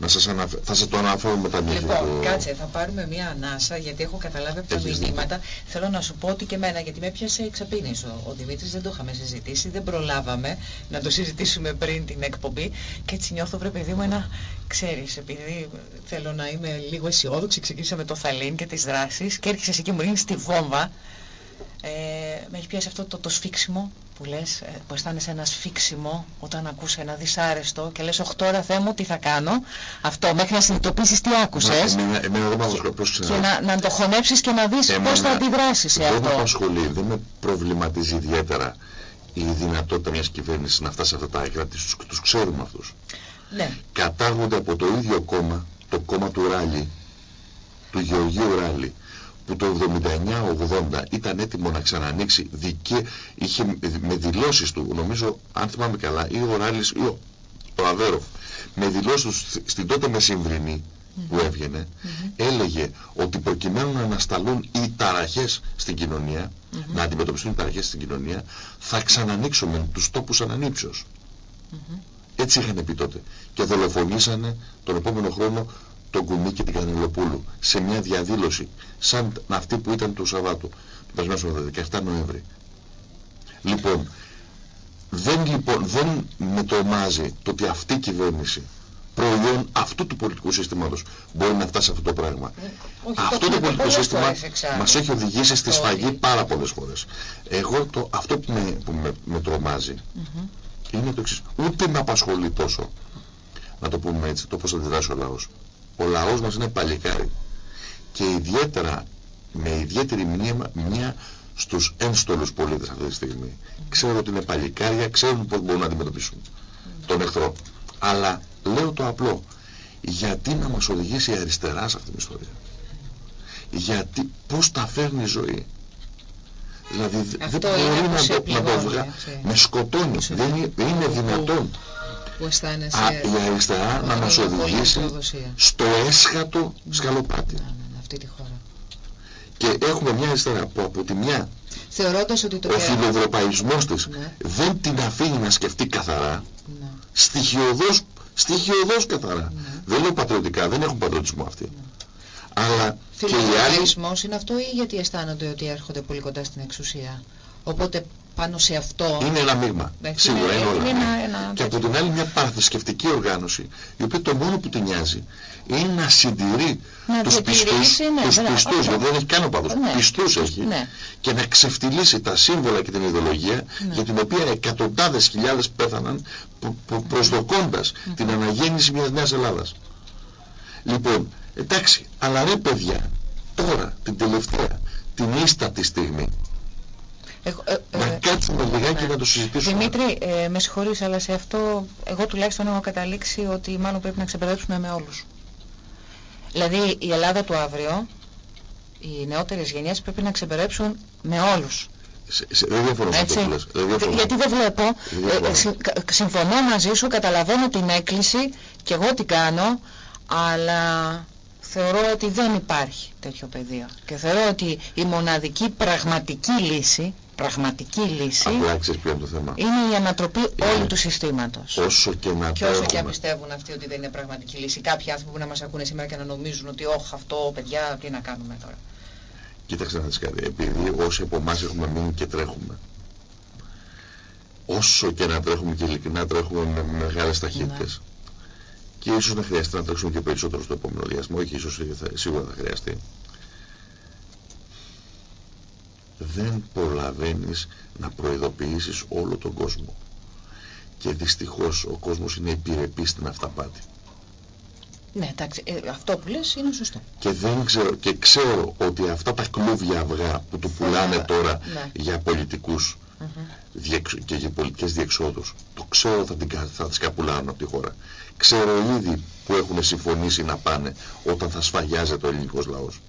να σας αναφε... θα σας το αναφέρω μετά μια Λοιπόν, κάτσε, θα πάρουμε μια ανάσα γιατί έχω καταλάβει από τα μηνύματα. Θέλω να σου πω ότι και εμένα, γιατί με έπιασε εξαπίνης ο, ο Δημήτρης, δεν το είχαμε συζητήσει, δεν προλάβαμε να το συζητήσουμε πριν την εκπομπή. Και έτσι νιώθω βρε παιδί μου ένα, ξέρεις, επειδή θέλω να είμαι λίγο αισιόδοξη, ξεκίνησα το Θαλήν και τις δράσεις και έρχεσαι εκεί μου ρίχνεις τη βόμβα. Ε, με έχει πιάσει αυτό το, το σφίξιμο που λες, ε, που αισθάνεσαι ένα σφίξιμο όταν ακούς ένα δυσάρεστο και λες, όχι τώρα Θεέ μου τι θα κάνω, αυτό μέχρι να συνειδητοποιήσεις τι άκουσες εμένα, εμένα δεν και, και να, να το χωνέψεις και να δεις εμένα, πώς θα αντιδράσεις σε αυτό. Δεν με απασχολεί, δεν με προβληματίζει ιδιαίτερα η δυνατότητα μιας κυβέρνησης να φτάσει σε αυτά τα άκρα, τους, τους ξέρουμε αυτούς. Ναι. Κατάγονται από το ίδιο κόμμα, το κόμμα του Ράλι, του Γεωργίου Ράλι, που το 79-80 ήταν έτοιμο να ξανανοίξει δικαι... είχε με δηλώσεις του, νομίζω αν θυμάμαι καλά, ή ο Ράλης ή ο, ο Αβέροφ, με δηλώσεις του στην τότε μεσημβρινή που έβγαινε, έλεγε ότι προκειμένου να ανασταλούν οι ταραχές στην κοινωνία, να αντιμετωπιστούν οι ταραχές στην κοινωνία, θα ξανανοίξουμε τους τόπους ανανύψεως. Έτσι είχαν πει τότε. Και δολοφονήσανε τον επόμενο χρόνο τον Κουμί και την Κανελοπούλου σε μια διαδήλωση σαν αυτή που ήταν του Σαββάτου του περσμένου 17 Νοέμβρη. Λοιπόν, δεν, λοιπόν, δεν με τρομάζει το ότι αυτή η κυβέρνηση προϊόν αυτού του πολιτικού συστήματος μπορεί να φτάσει σε αυτό το πράγμα. Ε, αυτό το, πολιτικό σύστημα μας έχει οδηγήσει στη σφαγή πάρα πολλές φορές. Εγώ το, αυτό που με, που με, με τρομάζει είναι το εξής. Ούτε με απασχολεί τόσο, να το πούμε έτσι, το πώς αντιδράσει ο λαός ο λαός μας είναι παλικάρι και ιδιαίτερα με ιδιαίτερη μία στους ένστολους πολίτες αυτή τη στιγμή. Ξέρουν ότι είναι παλικάρια, ξέρουν πώς μπορούν να αντιμετωπίσουν τον εχθρό. Αλλά λέω το απλό, γιατί να μας οδηγήσει η αριστερά σε αυτήν την ιστορία; Γιατί πώς τα φέρνει η ζωή; Δηλαδή δεν μπορεί να το, να το βγάλει. Με σκοτώνει. Δεν είναι, είναι δυνατόν. Που αισθάνεσαι... Α, η αριστερά να μας οδηγήσει στο έσχατο ναι. σκαλοπάτι. Ναι, ναι, ναι, αυτή τη χώρα. Και έχουμε μια αριστερά που από τη μια Θεωρώντας ότι το ο φιλοευρωπαϊσμός της Ναι. δεν την αφήνει να σκεφτεί καθαρά, Ναι. στοιχειοδός, στοιχειοδός καθαρά. Ναι. Δεν λέω πατριωτικά, δεν έχουν πατριωτισμό αυτοί. Αλλά και οι άλλοι Φιλοευρωπαϊσμός είναι αυτό ή γιατί αισθάνονται ότι έρχονται πολύ κοντά στην εξουσία; Οπότε πάνω σε αυτό... είναι ένα μείγμα. Εντάξει, Σίγουρα είναι όλα. είναι ένα- ένα Και από τέτοιο. την άλλη μια παραθρησκευτική οργάνωση, η οποία το μόνο που την νοιάζει είναι να συντηρεί Να τους πιστούς, διατηρήσει, ναι, τους μπράβο, πιστούς, αυτό. γιατί δεν έχει καν οπαδούς, Ναι. πιστούς έχει, Ναι. και να ξεφτυλίσει τα σύμβολα και την ιδεολογία Ναι. για την οποία εκατοντάδες χιλιάδες πέθαναν προ- προ- προσδοκώντας την αναγέννηση μιας νέας Ελλάδας. Λοιπόν, εντάξει, αλλά ρε παιδιά, τώρα, την τελευταία, την ίστατη στιγμή, Εγώ- ε, να ε, κάτσουμε λιγάκι ναι. να το συζητήσουμε. Δημήτρη, ε, με συγχωρείς, αλλά σε αυτό εγώ τουλάχιστον έχω καταλήξει ότι μάλλον πρέπει να ξεπεράσουμε με όλους. Δηλαδή η Ελλάδα του αύριο, οι νεότερες γενιές πρέπει να ξεπεράσουν με όλους. Σε- σε- δεν διαφωνώ με αυτό Έτσι. που λες. Δεν διαφωνώ. Γιατί δεν βλέπω, Δεν ε, διαφωνώ. ε, συ- κα- συμφωνώ μαζί σου, καταλαβαίνω την έκκληση και εγώ την κάνω, αλλά θεωρώ ότι δεν υπάρχει τέτοιο πεδίο. Και θεωρώ ότι η μοναδική πραγματική λύση, πραγματική λύση, Απλά ξέρεις ποιο είναι το θέμα. είναι η ανατροπή Είναι. όλου του συστήματος. Όσο και να Και όσο και αν τρέχουμε, πιστεύουν αυτοί ότι δεν είναι πραγματική λύση. Κάποιοι άνθρωποι που να μας ακούνε σήμερα και να νομίζουν ότι όχι αυτό παιδιά τι να κάνουμε τώρα. κοίταξε να δεις κάτι, επειδή όσοι από εμάς έχουμε μείνει και τρέχουμε, όσο και να τρέχουμε και ειλικρινά τρέχουμε με μεγάλες ταχύτητες, και ίσως να χρειαστεί να τρέξουμε και περισσότερο στο επόμενο διάστημα, όχι ίσως θα, σίγουρα θα χρειαστεί, δεν προλαβαίνεις να προειδοποιήσεις όλο τον κόσμο. Και δυστυχώς ο κόσμος είναι επιρρεπής στην αυταπάτη. Ναι, εντάξει, ε, αυτό που λες είναι σωστό. και δεν ξέρω και ξέρω ότι αυτά τα κλούβια αυγά που του πουλάνε Ναι, τώρα ναι. για πολιτικούς Μμμ. διεξ- και για πολιτικές διεξόδους το ξέρω θα, την, κα- θα τις καπουλάνουν από τη χώρα ξέρω ήδη που έχουν συμφωνήσει να πάνε όταν θα σφαγιάζεται ο ελληνικός λαός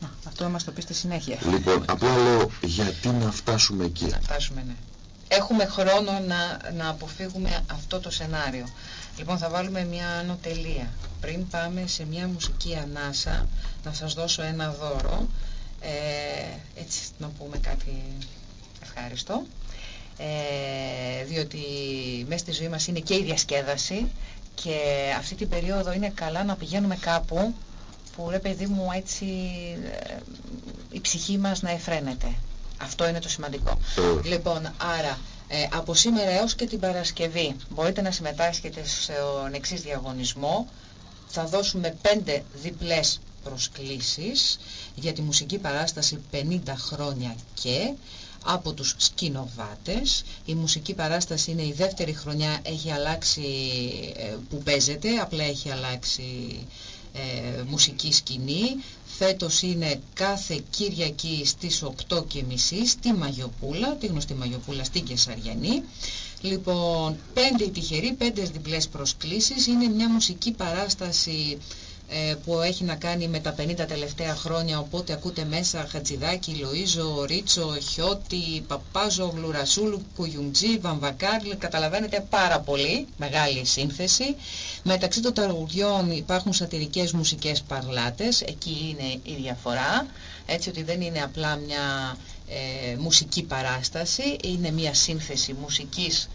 Να, αυτό μας το πεις στη συνέχεια. λοιπόν απλά λέω γιατί να φτάσουμε εκεί; Να φτάσουμε, ναι. Έχουμε χρόνο να, να αποφύγουμε αυτό το σενάριο. Λοιπόν, θα βάλουμε μια άνω τελεία. Πριν πάμε σε μια μουσική ανάσα, να σας δώσω ένα δώρο. Ε, έτσι, να πούμε κάτι ευχάριστο. Ε, διότι μέσα στη ζωή μας είναι και η διασκέδαση και αυτή την περίοδο είναι καλά να πηγαίνουμε κάπου που ρε παιδί μου έτσι ε, η ψυχή μας να εφραίνεται. Αυτό είναι το σημαντικό. Ε, Λοιπόν, άρα ε, από σήμερα έως και την Παρασκευή μπορείτε να συμμετάσχετε στον εξής διαγωνισμό. Θα δώσουμε πέντε διπλές προσκλήσεις για τη μουσική παράσταση 50 χρόνια και από τους σκηνοβάτες. Η μουσική παράσταση είναι η δεύτερη χρονιά, έχει αλλάξει ε, που παίζεται, απλά έχει αλλάξει ε, μουσική σκηνή. Φέτος είναι κάθε Κυριακή στις 8.30 στη Μαγιοπούλα, τη γνωστή Μαγιοπούλα στην Κεσαριανή. Λοιπόν, πέντε οι τυχεροί, πέντε διπλές προσκλήσεις. Είναι μια μουσική παράσταση ε, που έχει να κάνει με τα 50 τελευταία χρόνια, οπότε ακούτε μέσα Χατζηδάκη, Λοΐζο, Ρίτσο, Χιώτη, Παπάζο, Γλουρασούλου, Κουγιουμτζή, Βαμβακάρλ, καταλαβαίνετε πάρα πολύ, μεγάλη σύνθεση. Μεταξύ των τραγουδιών υπάρχουν σατυρικές μουσικές παρλάτες, εκεί είναι η διαφορά, έτσι ότι δεν είναι απλά μια ε, μουσική παράσταση, είναι μια σύνθεση μουσικής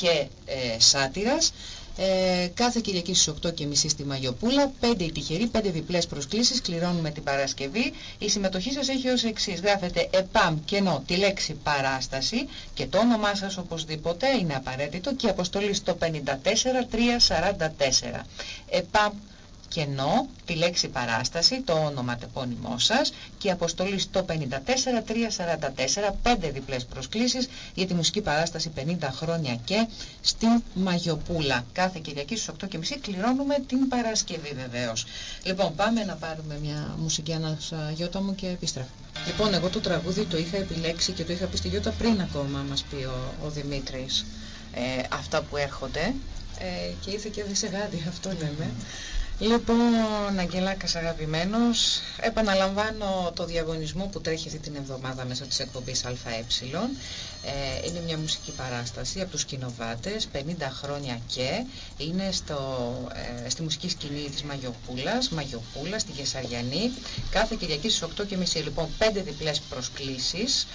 και ε, σάτυρας. Ε, κάθε Κυριακή στις 8.30 στη Μαγιοπούλα, 5 οι τυχεροί, 5 διπλές προσκλήσεις, κληρώνουμε την Παρασκευή. Η συμμετοχή σας έχει ως εξής, γράφετε ΕΠΑΜ κενό τη λέξη παράσταση και το όνομά σας οπωσδήποτε είναι απαραίτητο και αποστολή στο 54344. ΕΠΑΜ κενό τη λέξη παράσταση, το όνομα τεπώνυμό σας και αποστολή στο 54344, 5 διπλές προσκλήσεις για τη μουσική παράσταση 50 χρόνια και στην Μαγιοπούλα. Κάθε Κυριακή στις 8.30 κληρώνουμε την Παρασκευή βεβαίως. Λοιπόν, πάμε να πάρουμε μια μουσική ανάσα Γιώτα μου και επιστρέφουμε. Λοιπόν, εγώ το τραγούδι το είχα επιλέξει και το είχα πει στη Γιώτα πριν ακόμα μας πει ο, ο Δημήτρης ε, αυτά που έρχονται ε, και ήρθε και σε γάντι, αυτό λέμε. Λοιπόν, Αγγελάκας αγαπημένος, επαναλαμβάνω το διαγωνισμό που τρέχει αυτή την εβδομάδα μέσα της εκπομπής ΑΕ. Ε, είναι μια μουσική παράσταση από τους κοινοβάτες, 50 χρόνια και είναι στο, ε, στη μουσική σκηνή της Μαγιοπούλας, Μαγιοπούλας, στη Γεσαριανή, κάθε Κυριακή στις 8.30. Λοιπόν, 5 διπλές προσκλήσεις.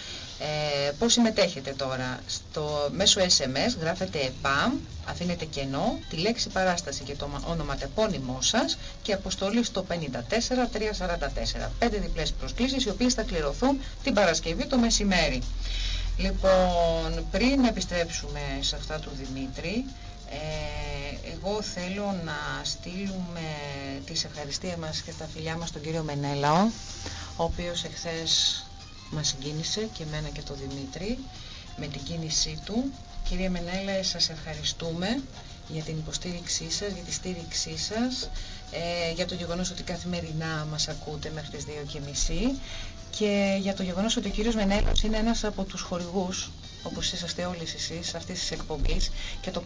Ε, πώς συμμετέχετε τώρα; Στο μέσο SMS γράφετε ΕΠΑΜ αφήνετε κενό τη λέξη παράσταση και το όνομα τεπώνυμό σας και αποστολή στο 54344 πέντε διπλές προσκλήσεις οι οποίες θα κληρωθούν την Παρασκευή το μεσημέρι. Λοιπόν πριν επιστρέψουμε σε αυτά του Δημήτρη ε, εγώ θέλω να στείλουμε τις ευχαριστίες μας και τα φιλιά μας στον κύριο Μενέλαο ο οποίος εχθές μας συγκίνησε και εμένα και το Δημήτρη με την κίνησή του. Κυρία Μενέλα, σας ευχαριστούμε για την υποστήριξή σας, για τη στήριξή σας, ε, για το γεγονός ότι καθημερινά μας ακούτε μέχρι τις 2.30 και για το γεγονός ότι ο κύριος Μενέλος είναι ένας από τους χορηγούς, όπως είσαστε όλοι εσείς, αυτής της εκπομπής και το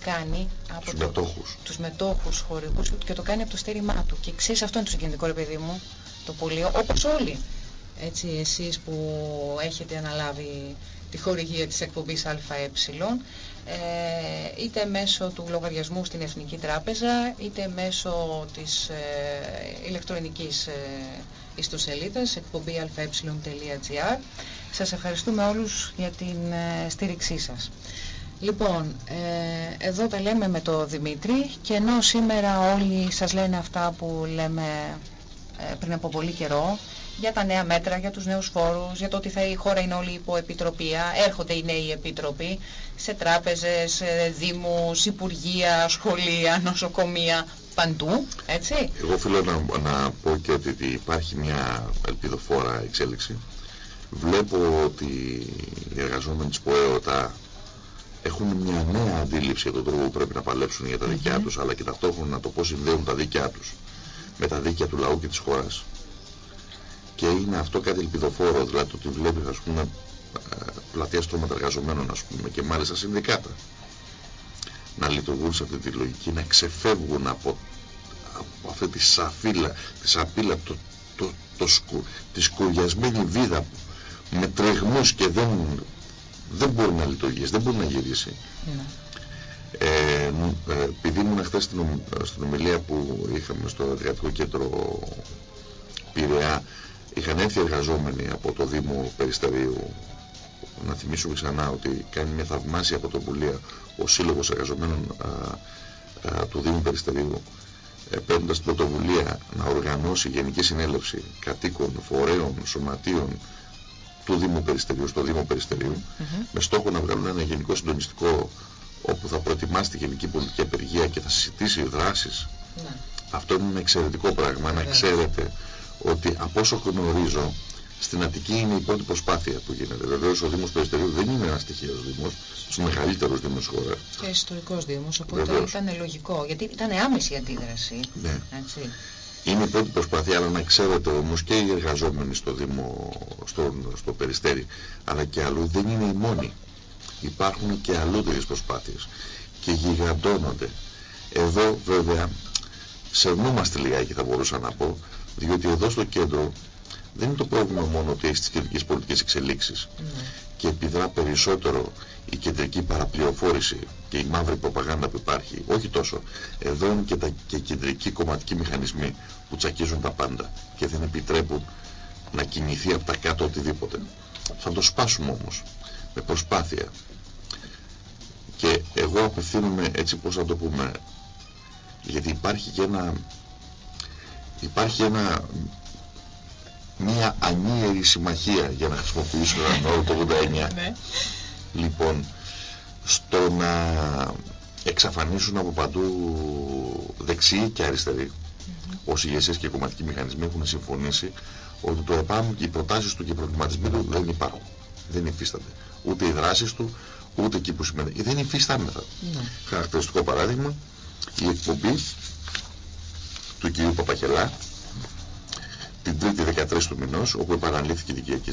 κάνει από τους, το, μετόχους. τους μετόχους χορηγούς και το κάνει από το στέρημά του. Και εξής αυτό είναι το συγκινητικό ρε παιδί μου, το πολύ, όπως όλοι έτσι, εσείς που έχετε αναλάβει τη χορηγία της εκπομπής ΑΕ, ε, είτε μέσω του λογαριασμού στην Εθνική Τράπεζα, είτε μέσω της ε, ηλεκτρονικής ε, ιστοσελίδας εκπομπή αε.gr. Σας ευχαριστούμε όλους για την ε, στήριξή σας. Λοιπόν, ε, εδώ τα λέμε με το Δημήτρη και ενώ σήμερα όλοι σας λένε αυτά που λέμε πριν από πολύ καιρό για τα νέα μέτρα, για τους νέους φόρους, για το ότι θα η χώρα είναι όλη υπό επιτροπία, έρχονται οι νέοι επίτροποι σε τράπεζες, δήμους, υπουργεία, σχολεία, νοσοκομεία, παντού, έτσι. Εγώ θέλω να, να πω και ότι υπάρχει μια ελπιδοφόρα εξέλιξη. Βλέπω ότι οι εργαζόμενοι της ΠΟΕΟΤΑ έχουν μια νέα αντίληψη για τον τρόπο που πρέπει να παλέψουν για τα δικιά mm τους, αλλά και ταυτόχρονα το πώς συνδέουν τα δικιά τους με τα δίκαια του λαού και της χώρας και είναι αυτό κάτι ελπιδοφόρο, δηλαδή το ότι βλέπεις ας πούμε πλατεία στρώματα εργαζομένων ας πούμε και μάλιστα συνδικάτα να λειτουργούν σε αυτή τη λογική, να ξεφεύγουν από, από αυτή τη σαφίλα, τη σαπίλα, το, το, το σκου, τη σκουριασμένη βίδα με τρεγμούς και δεν, δεν μπορεί να λειτουργήσει, δεν μπορεί να γυρίσει. Ναι. Ε, ε, επειδή ήμουν χθες στην, στην ομιλία που είχαμε στο Εργατικό Κέντρο Πειραιά είχαν έρθει εργαζόμενοι από το Δήμο Περιστερίου να θυμίσουμε ξανά ότι κάνει μια θαυμάσια πρωτοβουλία ο Σύλλογος Εργαζομένων α, α, του Δήμου Περιστερίου ε, παίρνοντας την πρωτοβουλία να οργανώσει Γενική Συνέλευση κατοίκων, φορέων, σωματείων του Δήμου Περιστερίου, στο Δήμο Περιστερίου, mm -hmm. με στόχο να βγάλουν ένα γενικό συντονιστικό όπου θα προετοιμάσει τη γενική πολιτική απεργία και θα συζητήσει δράσεις. Ναι. Αυτό είναι ένα εξαιρετικό πράγμα, να ξέρετε ότι από όσο γνωρίζω στην Αττική είναι η πρώτη προσπάθεια που γίνεται. Βεβαίως ο Δήμος Περιστερίου δεν είναι ένας τυχαίο Δήμος, του μεγαλύτερους Δήμους χώρας. Και ιστορικός Δήμος, οπότε Βεβαίως. ήταν λογικό. Γιατί ήταν άμεση η αντίδραση. Ναι. Έτσι. Είναι η πρώτη προσπάθεια, αλλά να ξέρετε όμως και οι εργαζόμενοι στο Δήμο, στο, στο Περιστέρι, αλλά και αλλού δεν είναι οι μόνοι. Υπάρχουν και αλλού τέτοιες προσπάθειες και γιγαντώνονται. Εδώ βέβαια σερνούμαστε λιγάκι θα μπορούσα να πω διότι εδώ στο κέντρο δεν είναι το πρόβλημα μόνο ότι έχεις τις κεντρικές πολιτικές εξελίξεις mm. και επιδρά περισσότερο η κεντρική παραπληροφόρηση και η μαύρη προπαγάνδα που υπάρχει. Όχι τόσο. Εδώ είναι και, τα, και οι κεντρικοί κομματικοί μηχανισμοί που τσακίζουν τα πάντα και δεν επιτρέπουν να κινηθεί από τα κάτω οτιδήποτε. Θα το σπάσουμε όμως με προσπάθεια. Και εγώ απευθύνομαι έτσι πώς θα το πούμε γιατί υπάρχει και ένα υπάρχει ένα, μια ανίερη συμμαχία για να χρησιμοποιήσω ένα όρο το 89 ναι. λοιπόν στο να εξαφανίσουν από παντού δεξιοί και αριστεροί mm -hmm. όσοι ηγεσίες και κομματικοί μηχανισμοί έχουν συμφωνήσει ότι το ΕΠΑΜ και οι προτάσεις του και οι προβληματισμοί του δεν υπάρχουν δεν υφίστανται ούτε οι δράσεις του ούτε εκεί που σημαίνει δεν υφίστανται mm -hmm. χαρακτηριστικό παράδειγμα η εκπομπή του κυρίου Παπαχελά την 3η 13 του μηνός, όπου επαναλήθηκε η Κυριακή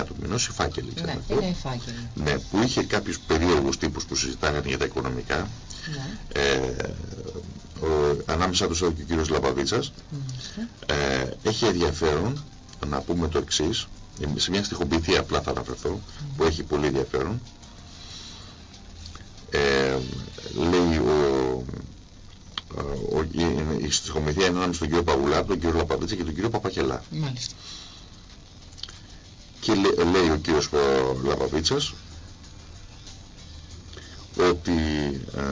19 του μηνός, η φάκελη. Ναι, είναι η φάκελη. Ναι, που είχε κάποιους περίεργους τύπους που συζητάγανε για τα οικονομικά. Ναι. Ε, ανάμεσα τους και ο κύριος Λαπαβίτσας ε, έχει ενδιαφέρον να πούμε το εξής σε μια στοιχοποιηθή απλά θα αναφερθώ που έχει πολύ ενδιαφέρον ε, λέει ο, ο, η, η στοιχομηθεία είναι ανάμεσα στον κύριο Παγουλάτο, τον κύριο Λαπαβίτσα και τον κύριο Παπαχελά. Μάλιστα. Και λέ, λέει ο κύριος Λαπαβίτσας ότι ε,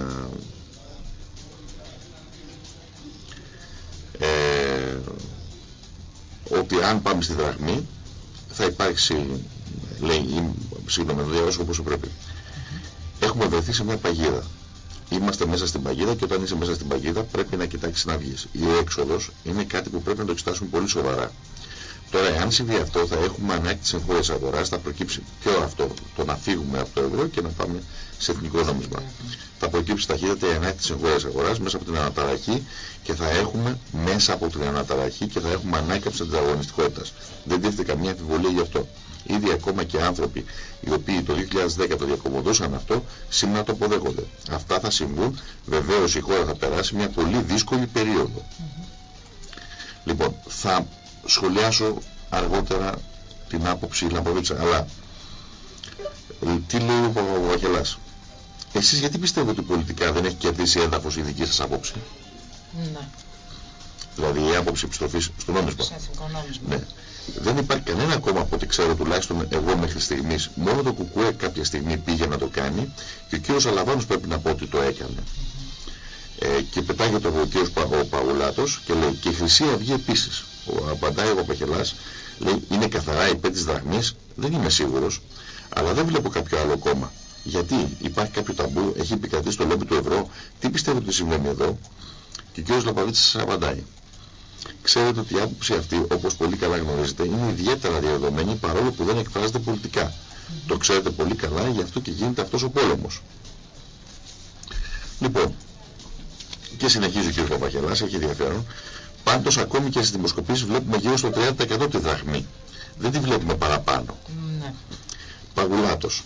ε, ότι αν πάμε στη δραχμή θα υπάρξει, λέει, συγγνώμη, το διαβάσω όπως πρέπει. Έχουμε βρεθεί σε μια παγίδα. Είμαστε μέσα στην παγίδα και όταν είσαι μέσα στην παγίδα πρέπει να κοιτάξεις να βγεις. Η έξοδος είναι κάτι που πρέπει να το εξετάσουμε πολύ σοβαρά. Τώρα, εάν συμβεί αυτό, θα έχουμε ανάγκη της εγχώριας αγοράς, θα προκύψει πιο αυτό, το να φύγουμε από το ευρώ και να πάμε σε εθνικό νόμισμα. Θα προκύψει ταχύτατα η ανάγκη της εγχώριας αγοράς μέσα από την αναταραχή και θα έχουμε μέσα από την αναταραχή και θα έχουμε ανάκαμψη της αγωνιστικότητας. Δεν τίθεται καμία αμφιβολία γι' αυτό. Ήδη ακόμα και άνθρωποι οι οποίοι το 2010 το διακομωδούσαν αυτό, σήμερα το αποδέχονται. Αυτά θα συμβούν, βεβαίως η χώρα θα περάσει μια πολύ δύσκολη περίοδο. Λοιπόν, θα σχολιάσω αργότερα την άποψη Λαμπροβίτσα, αλλά τι λέει ο Παπαγωγελάς. Εσείς γιατί πιστεύετε ότι πολιτικά δεν έχει κερδίσει έδαφος η δική σας άποψη; Ναι. Δηλαδή η άποψη επιστροφής στο νόμισμα. Ναι. Δεν υπάρχει κανένα κόμμα από ό,τι ξέρω τουλάχιστον εγώ μέχρι στιγμής. Μόνο το Κουκουέ κάποια στιγμή πήγε να το κάνει και ο κύριος Αλαβάνος πρέπει να πω ότι το έκανε. Ε, και πετάγεται ο κύριος Παγουλάτος και λέει και η Χρυσή Αυγή επίσης. Ο, απαντάει ο Παπαχελάς, λέει είναι καθαρά υπέρ της δραχμής, δεν είμαι σίγουρος, αλλά δεν βλέπω κάποιο άλλο κόμμα. Γιατί υπάρχει κάποιο ταμπού, έχει επικρατήσει το λόμπι του ευρώ, τι πιστεύετε ότι συμβαίνει εδώ; Και ο κύριος Λαπαβίτσης σας απαντάει. Ξέρετε ότι η άποψη αυτή, όπως πολύ καλά γνωρίζετε, είναι ιδιαίτερα διαδεδομένη παρόλο που δεν εκφράζεται πολιτικά. Το ξέρετε πολύ καλά, γι' αυτό και γίνεται αυτός ο πόλεμος. Λοιπόν, και συνεχίζει ο κ. Παπαχελάς, έχει ενδιαφέρον. Πάντως ακόμη και στις δημοσκοπήσεις βλέπουμε γύρω στο 30% τη δραχμή. Δεν τη βλέπουμε παραπάνω. Ναι. Παγουλάτος.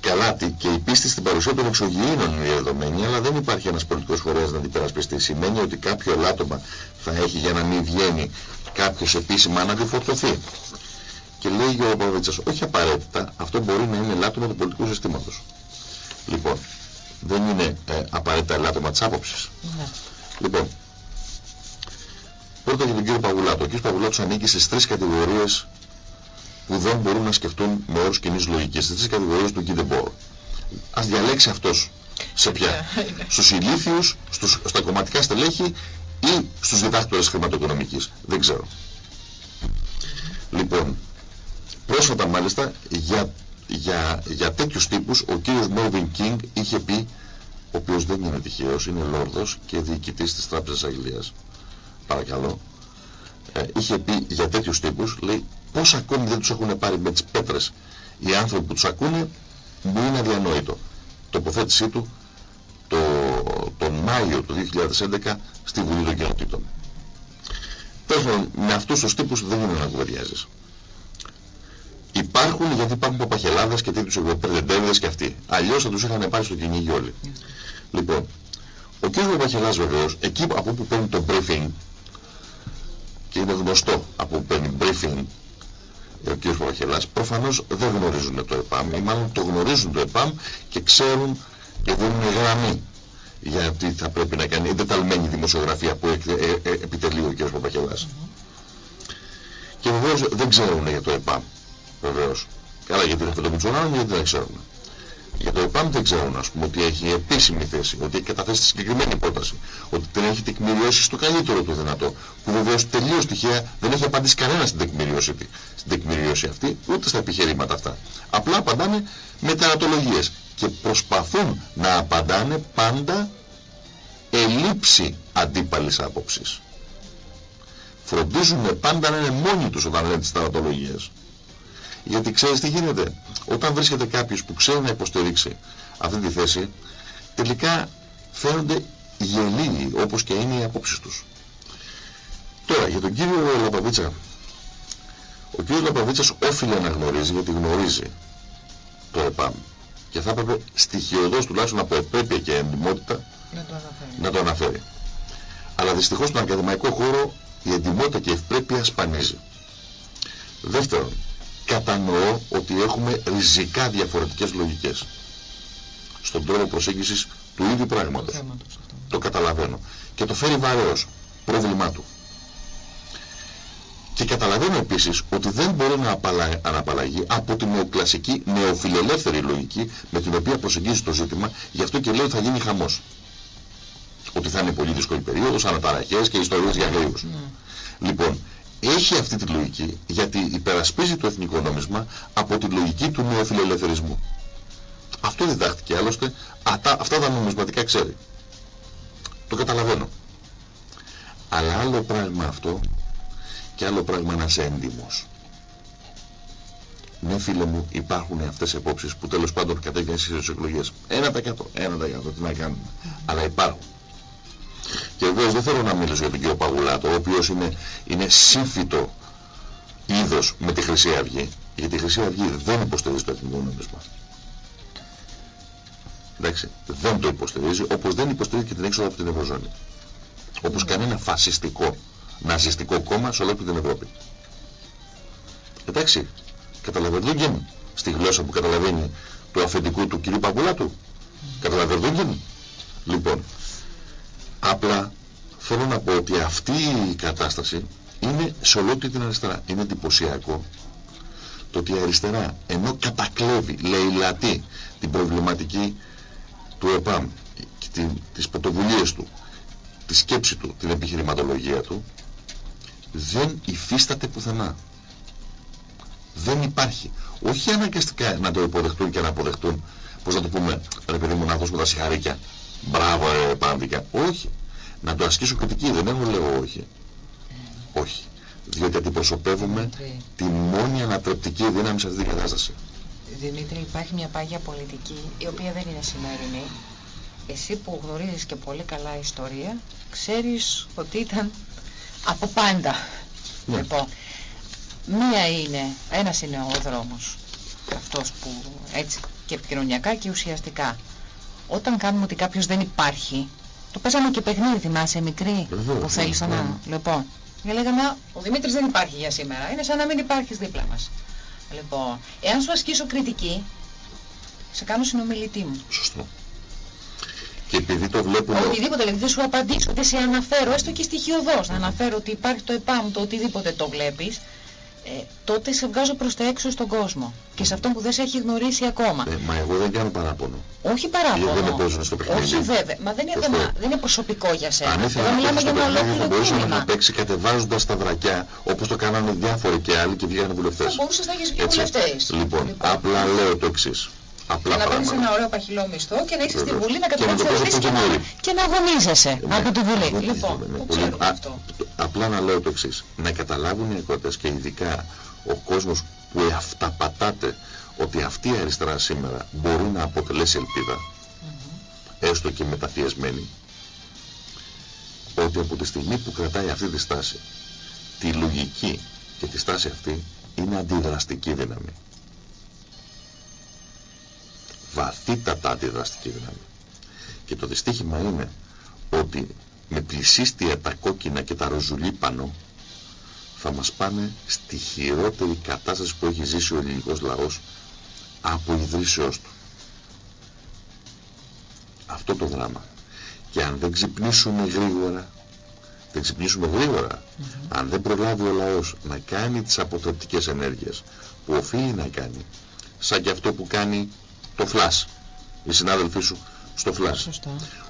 Καλά και η πίστη στην παρουσία των εξωγήινων είναι διαδεδομένη, αλλά δεν υπάρχει ένας πολιτικός φορέας να την περασπιστεί. Σημαίνει ότι κάποιο ελάττωμα θα έχει για να μην βγαίνει κάποιος επίσημα να διφορτωθεί. Και λέει ο Παπαβίτσας, όχι απαραίτητα, αυτό μπορεί να είναι ελάττωμα του πολιτικού συστήματος. Λοιπόν, δεν είναι ε, απαραίτητα ελάττωμα της άποψης. Ναι. Λοιπόν, πρώτα για τον κύριο Παγουλάτο. Ο κύριος Παγουλάτος ανήκει στις τρεις κατηγορίες που δεν μπορούν να σκεφτούν με όρους κοινής λογικής. Στις τρεις κατηγορίες του Γκίντεμπορ. Ας διαλέξει αυτός σε ποια. στους ηλίθιους, στους, στα κομματικά στελέχη ή στους διδάκτορες χρηματοοικονομικής. Δεν ξέρω. Λοιπόν, πρόσφατα μάλιστα για, για, για τέτοιους τύπους ο κύριος Μόρβιν Κίνγκ είχε πει ο οποίος δεν είναι τυχαίος, είναι λόρδος και διοικητής της Τράπεζας Αγγλίας παρακαλώ ε, είχε πει για τέτοιους τύπους λέει πώς ακόμη δεν τους έχουν πάρει με τις πέτρες οι άνθρωποι που τους ακούνε μου είναι αδιανόητο τοποθέτησή του το, τον Μάιο του 2011 στη Βουλή των Κοινοτήτων Τέλος με αυτούς τους τύπους δεν είναι να κουβεντιάζεις. Υπάρχουν γιατί υπάρχουν παπαχελάδες και τέτοιους ευρωπερδεντέδες και αυτοί. Αλλιώς θα τους είχαν πάρει στο κυνήγι όλοι. Λοιπόν, ο κ. Παπαχελάς βεβαίως, εκεί από που παίρνει το briefing, και είναι γνωστό από που παίρνει briefing ο κ. Παπαχελάς, προφανώς δεν γνωρίζουν το ΕΠΑΜ, ή μάλλον το γνωρίζουν το ΕΠΑΜ και ξέρουν και δίνουν γραμμή γιατί θα πρέπει να κάνει εντεταλμένη δημοσιογραφία που ε, ε, επιτελεί ο κ. Παπαχελάς. Και βεβαίως δεν ξέρουν για το ΕΠΑΜ, βεβαίως. Καλά γιατί είναι αυτό το Μητσονάνο, γιατί δεν ξέρουν. Για το ΕΠΑΜ δεν ξέρουν, ας πούμε, ότι έχει επίσημη θέση, ότι έχει καταθέσει τη συγκεκριμένη πρόταση, ότι την έχει τεκμηριώσει στο καλύτερο του δυνατό, που βεβαίως τελείως τυχαία δεν έχει απαντήσει κανένα στην τεκμηρίωση, στην τεκμηρίωση αυτή, ούτε στα επιχειρήματα αυτά. Απλά απαντάνε με τερατολογίες και προσπαθούν να απαντάνε πάντα ελήψη αντίπαλης άποψης. Φροντίζουν πάντα να είναι μόνοι τους όταν λένε τις τερατολογίες. Γιατί ξέρεις τι γίνεται; Όταν βρίσκεται κάποιος που ξέρει να υποστηρίξει αυτή τη θέση, τελικά φαίνονται γελίοι όπως και είναι οι απόψεις τους. Τώρα, για τον κύριο Λαπαβίτσα. Ο κύριος Λαπαβίτσας όφιλε να γνωρίζει, γιατί γνωρίζει το ΕΠΑΜ. Και θα έπρεπε στοιχειοδός τουλάχιστον από επέπεια και εντυμότητα να το αναφέρει. Να το αναφέρει. Αλλά δυστυχώς στον ακαδημαϊκό χώρο η εντυμότητα και η ευπρέπεια σπανίζει. Δεύτερον, κατανοώ ότι έχουμε ριζικά διαφορετικές λογικές στον τρόπο προσέγγισης του ίδιου πράγματος. Το καταλαβαίνω. Και το φέρει βαρέως. Πρόβλημά του. Και καταλαβαίνω επίσης ότι δεν μπορεί να αναπαλλαγεί από την νεοκλασική, νεοφιλελεύθερη λογική με την οποία προσεγγίζει το ζήτημα, γι' αυτό και λέει ότι θα γίνει χαμός. Ότι θα είναι πολύ δύσκολη περίοδος, αναταραχές και ιστορίες για γρήγορους. Ναι. Λοιπόν, έχει αυτή τη λογική γιατί υπερασπίζει το εθνικό νόμισμα από τη λογική του νεοφιλελευθερισμού. Αυτό διδάχτηκε άλλωστε, αυτά τα νομισματικά ξέρει. Το καταλαβαίνω. Αλλά άλλο πράγμα αυτό και άλλο πράγμα να είσαι έντιμος. Ναι φίλε μου υπάρχουν αυτές οι απόψεις που τέλος πάντων κατέβαιναν στις εκλογές. Ένα τα εκατό, ένα τα εκατό, τι να κάνουμε. Αλλά υπάρχουν. Και εγώ δεν θέλω να μιλήσω για τον κύριο Παγουλάτο, ο οποίος είναι, είναι σύμφυτο είδος με τη Χρυσή Αυγή. Γιατί η Χρυσή Αυγή δεν υποστηρίζει το εθνικό νόμισμα. Εντάξει, δεν το υποστηρίζει, όπως δεν υποστηρίζει και την έξοδο από την Ευρωζώνη. Όπως κανένα φασιστικό, ναζιστικό κόμμα σε ολόκληρη την Ευρώπη. Εντάξει, καταλαβαίνουν στη γλώσσα που καταλαβαίνει του αφεντικού του κυρίου Παγκουλάτου. Καταλαβαίνουν Λοιπόν, απλά θέλω να πω ότι αυτή η κατάσταση είναι σε ολόκληρη την αριστερά. Είναι εντυπωσιακό το ότι η αριστερά ενώ κατακλέβει, λαιλατεί την προβληματική του ΕΠΑΜ, τις πρωτοβουλίες του, τη σκέψη του, την επιχειρηματολογία του, δεν υφίσταται πουθενά. Δεν υπάρχει. Όχι αναγκαστικά να το υποδεχτούν και να αποδεχτούν, πώς να το πούμε, ρε παιδί μου, να δώσουμε τα συγχαρήκια. Μπράβο, ρε Πάντικα. Όχι. Να το ασκήσουν κριτική. Δεν έχω λέω όχι. Όχι. Διότι αντιπροσωπεύουμε τη μόνη ανατρεπτική δύναμη σε αυτή την κατάσταση. Δημήτρη, υπάρχει μια πάγια πολιτική, η οποία δεν είναι σημερινή. Εσύ που γνωρίζεις και πολύ καλά ιστορία, ξέρεις ότι ήταν από πάντα. Ναι. Λοιπόν, μία είναι, ένας είναι ο δρόμος, αυτός που έτσι και επικοινωνιακά και ουσιαστικά. Όταν κάνουμε ότι κάποιος δεν υπάρχει, το παίζαμε και παιχνίδι, θυμάσαι, μικρή, που θέλεις να... Λοιπόν, και λέγαμε, ο Δημήτρης δεν υπάρχει για σήμερα, είναι σαν να μην υπάρχεις δίπλα μας. Λοιπόν, εάν σου ασκήσω κριτική, σε κάνω συνομιλητή μου. Σωστό. Και επειδή το βλέπουμε... Οτιδήποτε, δηλαδή δεν σου απαντήσω, δεν σε αναφέρω, έστω και στοιχειοδός, να αναφέρω ότι υπάρχει το ΕΠΑΜ, το οτιδήποτε το βλέπεις, ε, τότε σε βγάζω προς τα έξω στον κόσμο και σε αυτόν που δεν σε έχει γνωρίσει ακόμα. Ε, μα εγώ δεν κάνω παράπονο. Όχι παράπονο. δεν με παίζουν στο παιχνίδι. Όχι βέβαια. Μα δεν είναι, δεν είναι προσωπικό για σένα. Αν ήθελα να παίξει στο παιχνίδι θα μπορούσε να παίξει κατεβάζοντας τα βρακιά όπως το κάνανε διάφοροι και άλλοι και βγαίνουν βουλευτές. Θα μπορούσες να έχεις βγει βουλευτές. Λοιπόν, λοιπόν, απλά λέω το εξής. Απλά και να παίρνεις ένα ωραίο παχυλό μισθό και να είσαι στη Βουλή να κατεβάζεις και, να, και να αγωνίζεσαι ναι, από τη Βουλή. Ναι, λοιπόν, ναι, το ξέρουμε αυτό. Απλά να λέω το εξής. Να καταλάβουν οι οικότες και ειδικά ο κόσμος που αυταπατάται ότι αυτή η αριστερά σήμερα μπορεί να αποτελέσει ελπίδα, έστω και μεταφιεσμένη, ότι από τη στιγμή που κρατάει αυτή τη στάση, τη λογική και τη στάση αυτή είναι αντιδραστική δύναμη. Βαθύτατα αντιδραστική δύναμη. Και το δυστύχημα είναι ότι με πλησίστια τα κόκκινα και τα ροζουλί πάνω θα μας πάνε στη χειρότερη κατάσταση που έχει ζήσει ο ελληνικός λαός από ιδρύσεώς του. Αυτό το δράμα. Και αν δεν ξυπνήσουμε γρήγορα, δεν ξυπνήσουμε γρήγορα, αν δεν προλάβει ο λαός να κάνει τις αποτρεπτικές ενέργειες που οφείλει να κάνει, σαν και αυτό που κάνει το φλάς, οι συνάδελφοί σου στο φλάς.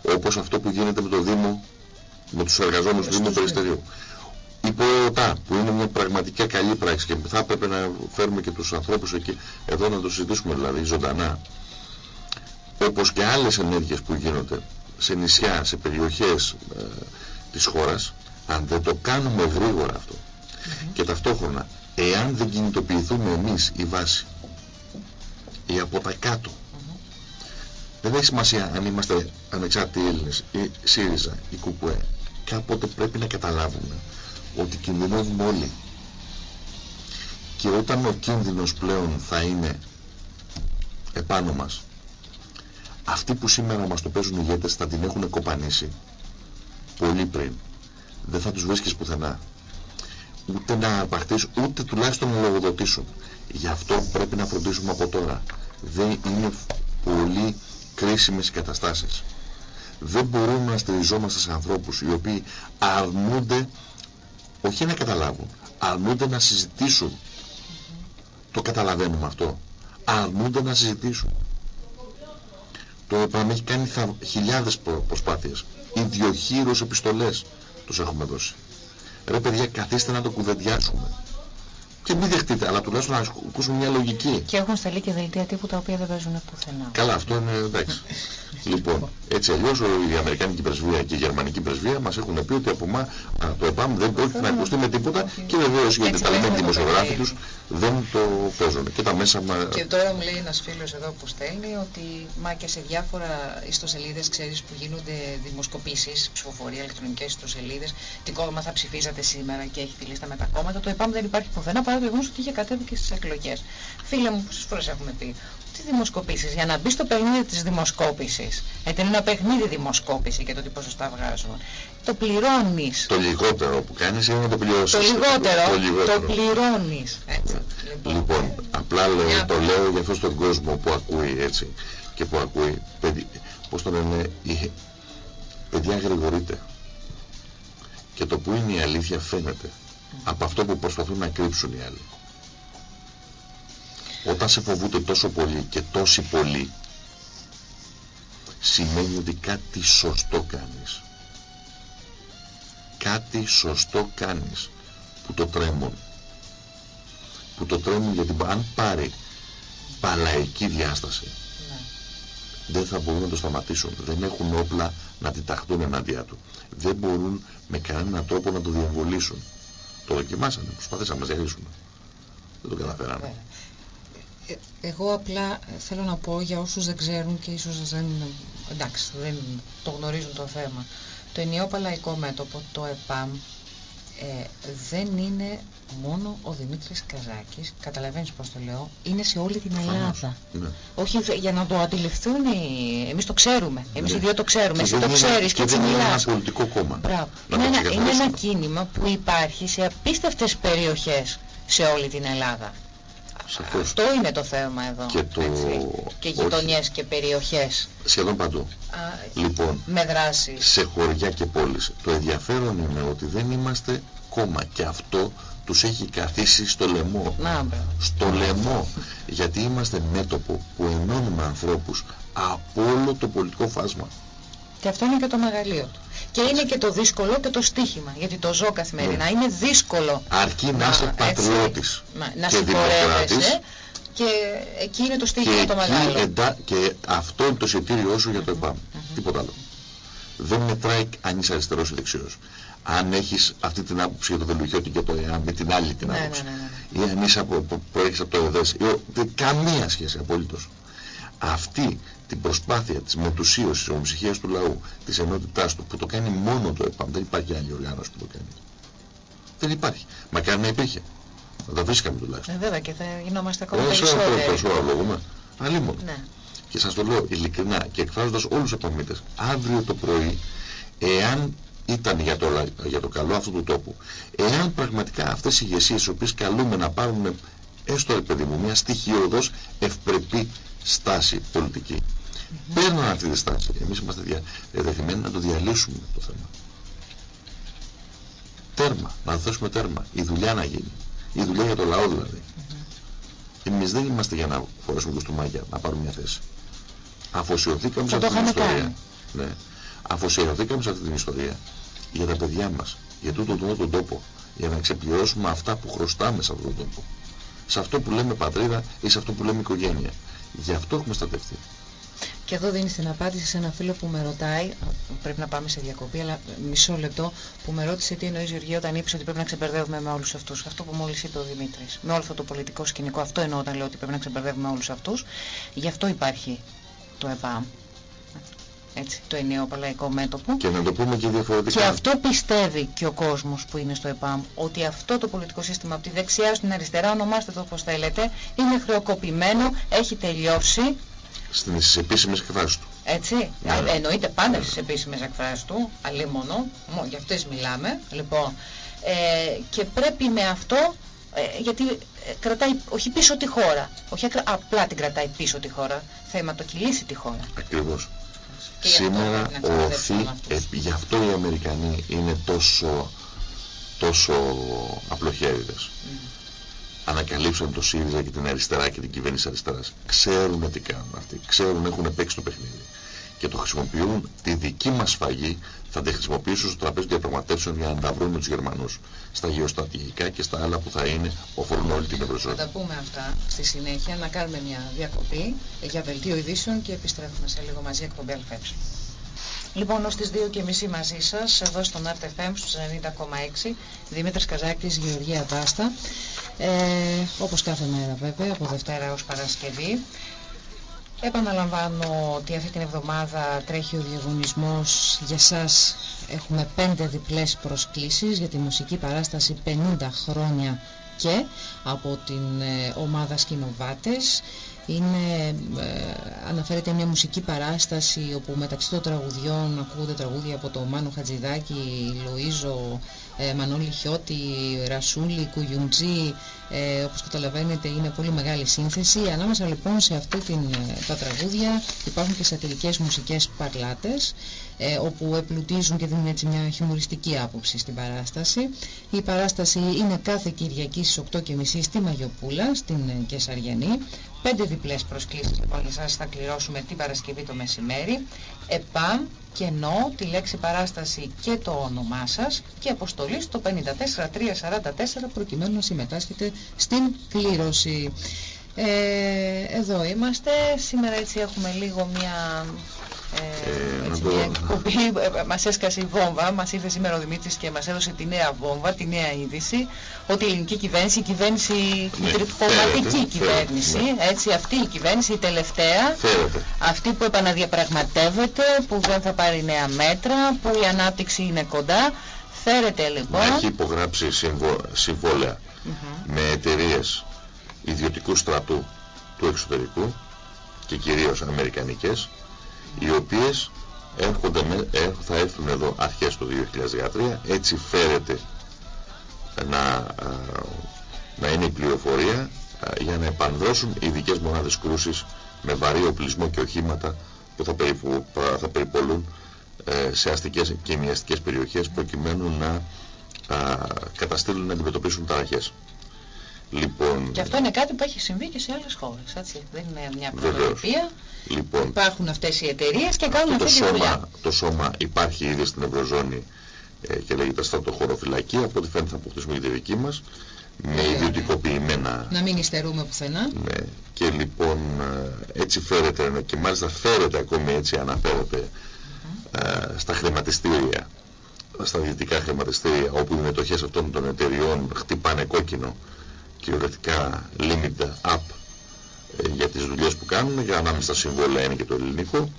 Όπως αυτό που γίνεται με το Δήμο, με τους εργαζόμενους του Δήμου Περιστερίου η ΠΟΕΟΤΑ που είναι μια πραγματικά καλή πράξη και θα έπρεπε να φέρουμε και τους ανθρώπους εκεί εδώ να το συζητήσουμε δηλαδή ζωντανά. Όπως και άλλες ενέργειες που γίνονται σε νησιά, σε περιοχές ε, της χώρας αν δεν το κάνουμε γρήγορα αυτό και ταυτόχρονα εάν δεν κινητοποιηθούμε εμείς η βάση ή από τα κάτω δεν έχει σημασία αν είμαστε ανεξάρτητοι Έλληνες ή ΣΥΡΙΖΑ ή ΚΟΚΟΕ κάποτε πρέπει να καταλάβουμε ότι κινδυνεύουμε όλοι. Και όταν ο κίνδυνος πλέον θα είναι επάνω μας, αυτοί που σήμερα μας το παίζουν οι ηγέτες θα την έχουν κοπανίσει πολύ πριν. Δεν θα τους βρίσκεις πουθενά. Ούτε να αρπαχτείς, ούτε τουλάχιστον να λογοδοτήσουν. Γι' αυτό πρέπει να φροντίσουμε από τώρα. Δεν είναι πολύ κρίσιμες οι καταστάσεις. Δεν μπορούμε να στηριζόμαστε σε ανθρώπους οι οποίοι αρνούνται, όχι να καταλάβουν, αρνούνται να συζητήσουν. Το καταλαβαίνουμε αυτό. Αρνούνται να συζητήσουν. Το ΕΠΑΜ έχει κάνει χιλιάδες προσπάθειες. Ιδιοχείρους επιστολές τους έχουμε δώσει. Ρε παιδιά καθίστε να το κουβεντιάσουμε και μην δεχτείτε, αλλά τουλάχιστον να ακούσουμε μια λογική. Και έχουν σταλεί και δελτία τύπου τα οποία δεν παίζουν πουθενά. Καλά, αυτό είναι εντάξει. (laughs) λοιπόν, έτσι αλλιώς η Αμερικάνικη πρεσβεία και η Γερμανική πρεσβεία μας έχουν πει ότι από μα, το ΕΠΑΜ δεν πρόκειται να ακουστεί με τίποτα και βεβαίως γιατί τα λέμε δημοσιογράφοι τους δεν το παίζουν. Και τα μέσα μα... Και τώρα μου λέει ένας φίλος εδώ που στέλνει ότι μα και σε διάφορα ιστοσελίδες ξέρεις που γίνονται δημοσκοπήσεις, ψηφοφορία, ηλεκτρονικές ιστοσελίδες, τι κόμμα θα ψηφίζατε σήμερα και έχει τη λίστα με τα κόμματα. Το ΕΠΑΜ δεν υπάρχει πουθενά παρά το γεγονός ότι είχε κατέβει και στις εκλογές. Φίλε μου, πόσες φορές έχουμε πει τις δημοσκοπήσεις, για να μπει στο παιχνίδι της δημοσκόπησης, γιατί είναι ένα παιχνίδι δημοσκόπηση και το τι ποσοστά βγάζουν, το πληρώνεις. Το λιγότερο που κάνεις είναι να το πληρώσεις. Το λιγότερο, το, λιγότερο. το πληρώνεις. Έτσι, λοιπόν, λοιπόν απλά λέω, το λέω για αυτόν τον κόσμο που ακούει έτσι και που ακούει, παιδί, πώς το λένε, η, παιδιά γρηγορείτε. Και το που είναι η αλήθεια φαίνεται από αυτό που προσπαθούν να κρύψουν οι άλλοι. Όταν σε φοβούνται τόσο πολύ και τόσοι πολύ, σημαίνει ότι κάτι σωστό κάνεις. Κάτι σωστό κάνεις που το τρέμουν. Που το τρέμουν γιατί αν πάρει παλαϊκή διάσταση, ναι. δεν θα μπορούν να το σταματήσουν. Δεν έχουν όπλα να ταχτούν εναντία του. Δεν μπορούν με κανέναν τρόπο να το διαβολήσουν. Το δοκιμάσαμε, προσπαθήσαμε να διαλύσουμε. Δεν το καταφέραμε. Ναι. Ε, εγώ απλά θέλω να πω για όσους δεν ξέρουν και ίσως δεν, εντάξει, δεν το γνωρίζουν το θέμα. Το ενιαίο παλαϊκό μέτωπο, το ΕΠΑΜ, ε, δεν είναι μόνο ο Δημήτρης Καζάκης, καταλαβαίνεις πώς το λέω, είναι σε όλη την Ελλάδα. Ναι. Όχι για να το αντιληφθούν, οι... εμείς το ξέρουμε, εμείς ναι. οι δύο το ξέρουμε, εσύ το ξέρεις και, και έτσι μιλάς. είναι ένας πολιτικό κόμμα. Είναι, ένα, είναι ένα κίνημα που υπάρχει σε απίστευτες περιοχές σε όλη την Ελλάδα. Σαφώς. Αυτό είναι το θέμα εδώ. Και, το... και γειτονιές και περιοχές. Σχεδόν παντού. Α, λοιπόν, με δράση. σε χωριά και πόλεις. Το ενδιαφέρον είναι ότι δεν είμαστε κόμμα και αυτό τους έχει καθίσει στο λαιμό. Να, στο λαιμό. Γιατί είμαστε μέτωπο που ενώνουμε ανθρώπους από όλο το πολιτικό φάσμα. Και αυτό είναι και το μεγαλείο του. Και είναι και το δύσκολο και το στίχημα, γιατί το ζω καθημερινά. Ναι. Είναι δύσκολο. Αρκεί να, είσαι πατριώτης να, να συμπορεύεσαι και εκεί είναι το στίχημα το μεγάλο. Εντά, και αυτό είναι το εισιτήριό σου για το ΕΠΑΜ. Τίποτα άλλο. Δεν μετράει αν είσαι αριστερός ή δεξιός. Αν έχεις αυτή την άποψη για το Βελουχιώτη και το ΕΑΜ με την άλλη την ναι, άποψη. Ναι, ναι, ναι, ή αν είσαι από, προέρχεσαι από το ΕΔΕΣ. Καμία σχέση απολύτως. Αυτή την προσπάθεια της μετουσίωσης, της ομοψυχίας του λαού, της ενότητάς του, που το κάνει μόνο το ΕΠΑΜ, δεν υπάρχει άλλη οργάνωση που το κάνει. Δεν υπάρχει. Μακάρι να υπήρχε. Θα τα βρίσκαμε τουλάχιστον. Ε, βέβαια και θα γινόμαστε ακόμα περισσότεροι. Τόσο λόγουμε. Αλλήμον. Ναι. Και σας το λέω ειλικρινά και εκφράζοντας όλους τους επαμήτες, αύριο το πρωί, εάν ήταν για το, για το καλό αυτού του τόπου, εάν πραγματικά αυτές οι ηγεσίες, οι οποίες καλούμε να πάρουν έστω παιδί μου μια στοιχειοδός ευπρεπή στάση πολιτική, παίρνουν αυτή τη στάση. Εμείς είμαστε διαδεθειμένοι να το διαλύσουμε το θέμα. Τέρμα, να δώσουμε τέρμα. Η δουλειά να γίνει. Η δουλειά για το λαό δηλαδή. Εμείς δεν είμαστε για να φορέσουμε κοστούμάκια, να πάρουμε μια θέση. Αφοσιωθήκαμε σε αυτή την ιστορία. Ναι. Αφοσιωθήκαμε σε αυτή την ιστορία για τα παιδιά μας, για τούτο τον, τον τόπο, για να ξεπληρώσουμε αυτά που χρωστάμε σε αυτόν τον τόπο. Σε αυτό που λέμε πατρίδα ή σε αυτό που λέμε οικογένεια. Γι' αυτό έχουμε στατευτεί. Και εδώ δίνει την απάντηση σε ένα φίλο που με ρωτάει, πρέπει να πάμε σε διακοπή, αλλά μισό λεπτό, που με ρώτησε τι εννοείς Γεωργία όταν είπες ότι πρέπει να ξεπερδεύουμε με όλους αυτούς. Αυτό που μόλις είπε ο Δημήτρης. Με όλο αυτό το πολιτικό σκηνικό, αυτό εννοώ όταν λέω ότι πρέπει να ξεπερδεύουμε όλους αυτούς. Γι' αυτό υπάρχει το ΕΠΑΜ. Έτσι, το ενιαίο παλαϊκό μέτωπο. Και να το πούμε και διαφορετικά. Και αυτό πιστεύει και ο κόσμος που είναι στο ΕΠΑΜ, ότι αυτό το πολιτικό σύστημα από τη δεξιά στην αριστερά, ονομάστε το όπως θέλετε, είναι χρεοκοπημένο, έχει τελειώσει στις επίσημες εκφράσεις του. Έτσι, ναι. εννοείται πάντα στις επίσημες εκφράσεις του, αλίμονο, για αυτές μιλάμε, λοιπόν, ε, και πρέπει με αυτό, ε, γιατί ε, κρατάει όχι πίσω τη χώρα, όχι απλά την κρατάει πίσω τη χώρα, θα αιματοκυλήσει τη χώρα. Ακριβώς. Σήμερα οθεί, ε, γι' αυτό οι Αμερικανοί είναι τόσο, τόσο απλοχέριδες. Mm. Ανακαλύψαν το ΣΥΡΙΖΑ και την αριστερά και την κυβέρνηση αριστεράς. Ξέρουν τι κάνουν αυτοί, ξέρουν έχουν παίξει το παιχνίδι και το χρησιμοποιούν τη δική μας φαγή θα τη χρησιμοποιήσουν στο τραπέζι διαπραγματεύσεων για να τα βρουν με τους Γερμανούς στα γεωστρατηγικά και στα άλλα που θα είναι οφορούν όλη την Ευρωζώνη. Θα τα πούμε αυτά στη συνέχεια, να κάνουμε μια διακοπή για βελτίο ειδήσεων και επιστρέφουμε σε λίγο μαζί εκπομπή ΑΕ. Λοιπόν, ως τις 2 και μισή μαζί σας, εδώ στον RTFM στους 90,6, Δημήτρης Καζάκης, Γεωργία Τάστα. Ε, όπως κάθε μέρα βέβαια, από Δευτέρα έως Παρασκευή. Επαναλαμβάνω ότι αυτή την εβδομάδα τρέχει ο διαγωνισμός για σας. Έχουμε πέντε διπλές προσκλήσεις για τη μουσική παράσταση 50 χρόνια και από την ε, ομάδα Σκηνοβάτες. Είναι, ε, αναφέρεται μια μουσική παράσταση όπου μεταξύ των τραγουδιών ακούγονται τραγούδια από το Μάνο Χατζηδάκη, Λοΐζο, ε, Μανώλη Χιώτη, Ρασούλη, Κουγιουντζή, ε, όπως καταλαβαίνετε είναι πολύ μεγάλη σύνθεση. Ανάμεσα λοιπόν σε αυτή την, ε, τα τραγούδια υπάρχουν και σατυρικές μουσικές παρλάτες ε, όπου εμπλουτίζουν και δίνουν έτσι μια χιουμοριστική άποψη στην παράσταση. Η παράσταση είναι κάθε Κυριακή στις 8.30 στη Μαγιοπούλα, στην ε, Κεσαριανή. Πέντε διπλές προσκλήσεις λοιπόν για σας θα κληρώσουμε την Παρασκευή το μεσημέρι. ΕΠΑΜ, κενό, τη λέξη παράσταση και το όνομά σας και αποστολή στο 54344 προκειμένου να συμμετάσχετε στην κλήρωση. Ε, εδώ είμαστε. Σήμερα έτσι έχουμε λίγο μια ε, έτσι, μια εκπομπή, ε, μας έσκασε η βόμβα, μας ήρθε σήμερα ο Δημήτρης και μας έδωσε τη νέα βόμβα, τη νέα είδηση, ότι η ελληνική κυβέρνηση, η κυβέρνηση, ναι, η τριτοκομματική κυβέρνηση, ναι. έτσι, αυτή η κυβέρνηση, η τελευταία, αυτή που επαναδιαπραγματεύεται, που δεν θα πάρει νέα μέτρα, που η ανάπτυξη είναι κοντά, φέρεται λοιπόν... Έχει υπογράψει συμβόλαια mm -hmm. με εταιρείες ιδιωτικού στρατού του εξωτερικού και κυρίως αμερικανικές οι οποίες έρχονται με, θα έρθουν εδώ αρχές του 2013 έτσι φέρεται να, να είναι η πληροφορία για να επανδρώσουν ειδικές μονάδες κρούσης με βαρύ οπλισμό και οχήματα που θα, περίπου, θα περιπολούν ε, σε αστικές και ημιαστικές περιοχές προκειμένου να καταστήλουν να αντιμετωπίσουν ταραχές. Λοιπόν, και αυτό είναι κάτι που έχει συμβεί και σε άλλες χώρες, έτσι. Δεν είναι μια πρωτοτυπία. Λοιπόν, Υπάρχουν αυτές οι εταιρείες και κάνουν αυτή τη δουλειά. Το σώμα υπάρχει ήδη στην Ευρωζώνη ε, και λέγεται στρατοχωροφυλακή, από ό,τι φαίνεται θα αποκτήσουμε και τη δική μας, με ε, ιδιωτικοποιημένα... Να μην υστερούμε πουθενά. Ναι. Και λοιπόν ε, έτσι φέρεται, και μάλιστα φέρεται ακόμη έτσι αναφέρεται ε, στα χρηματιστήρια, στα δυτικά χρηματιστήρια, όπου οι μετοχές αυτών των εταιριών χτυπάνε κόκκινο κυριολεκτικά limit up ε, για τις δουλειές που κάνουν, για ανάμεσα στα συμβόλαια είναι και το ελληνικό.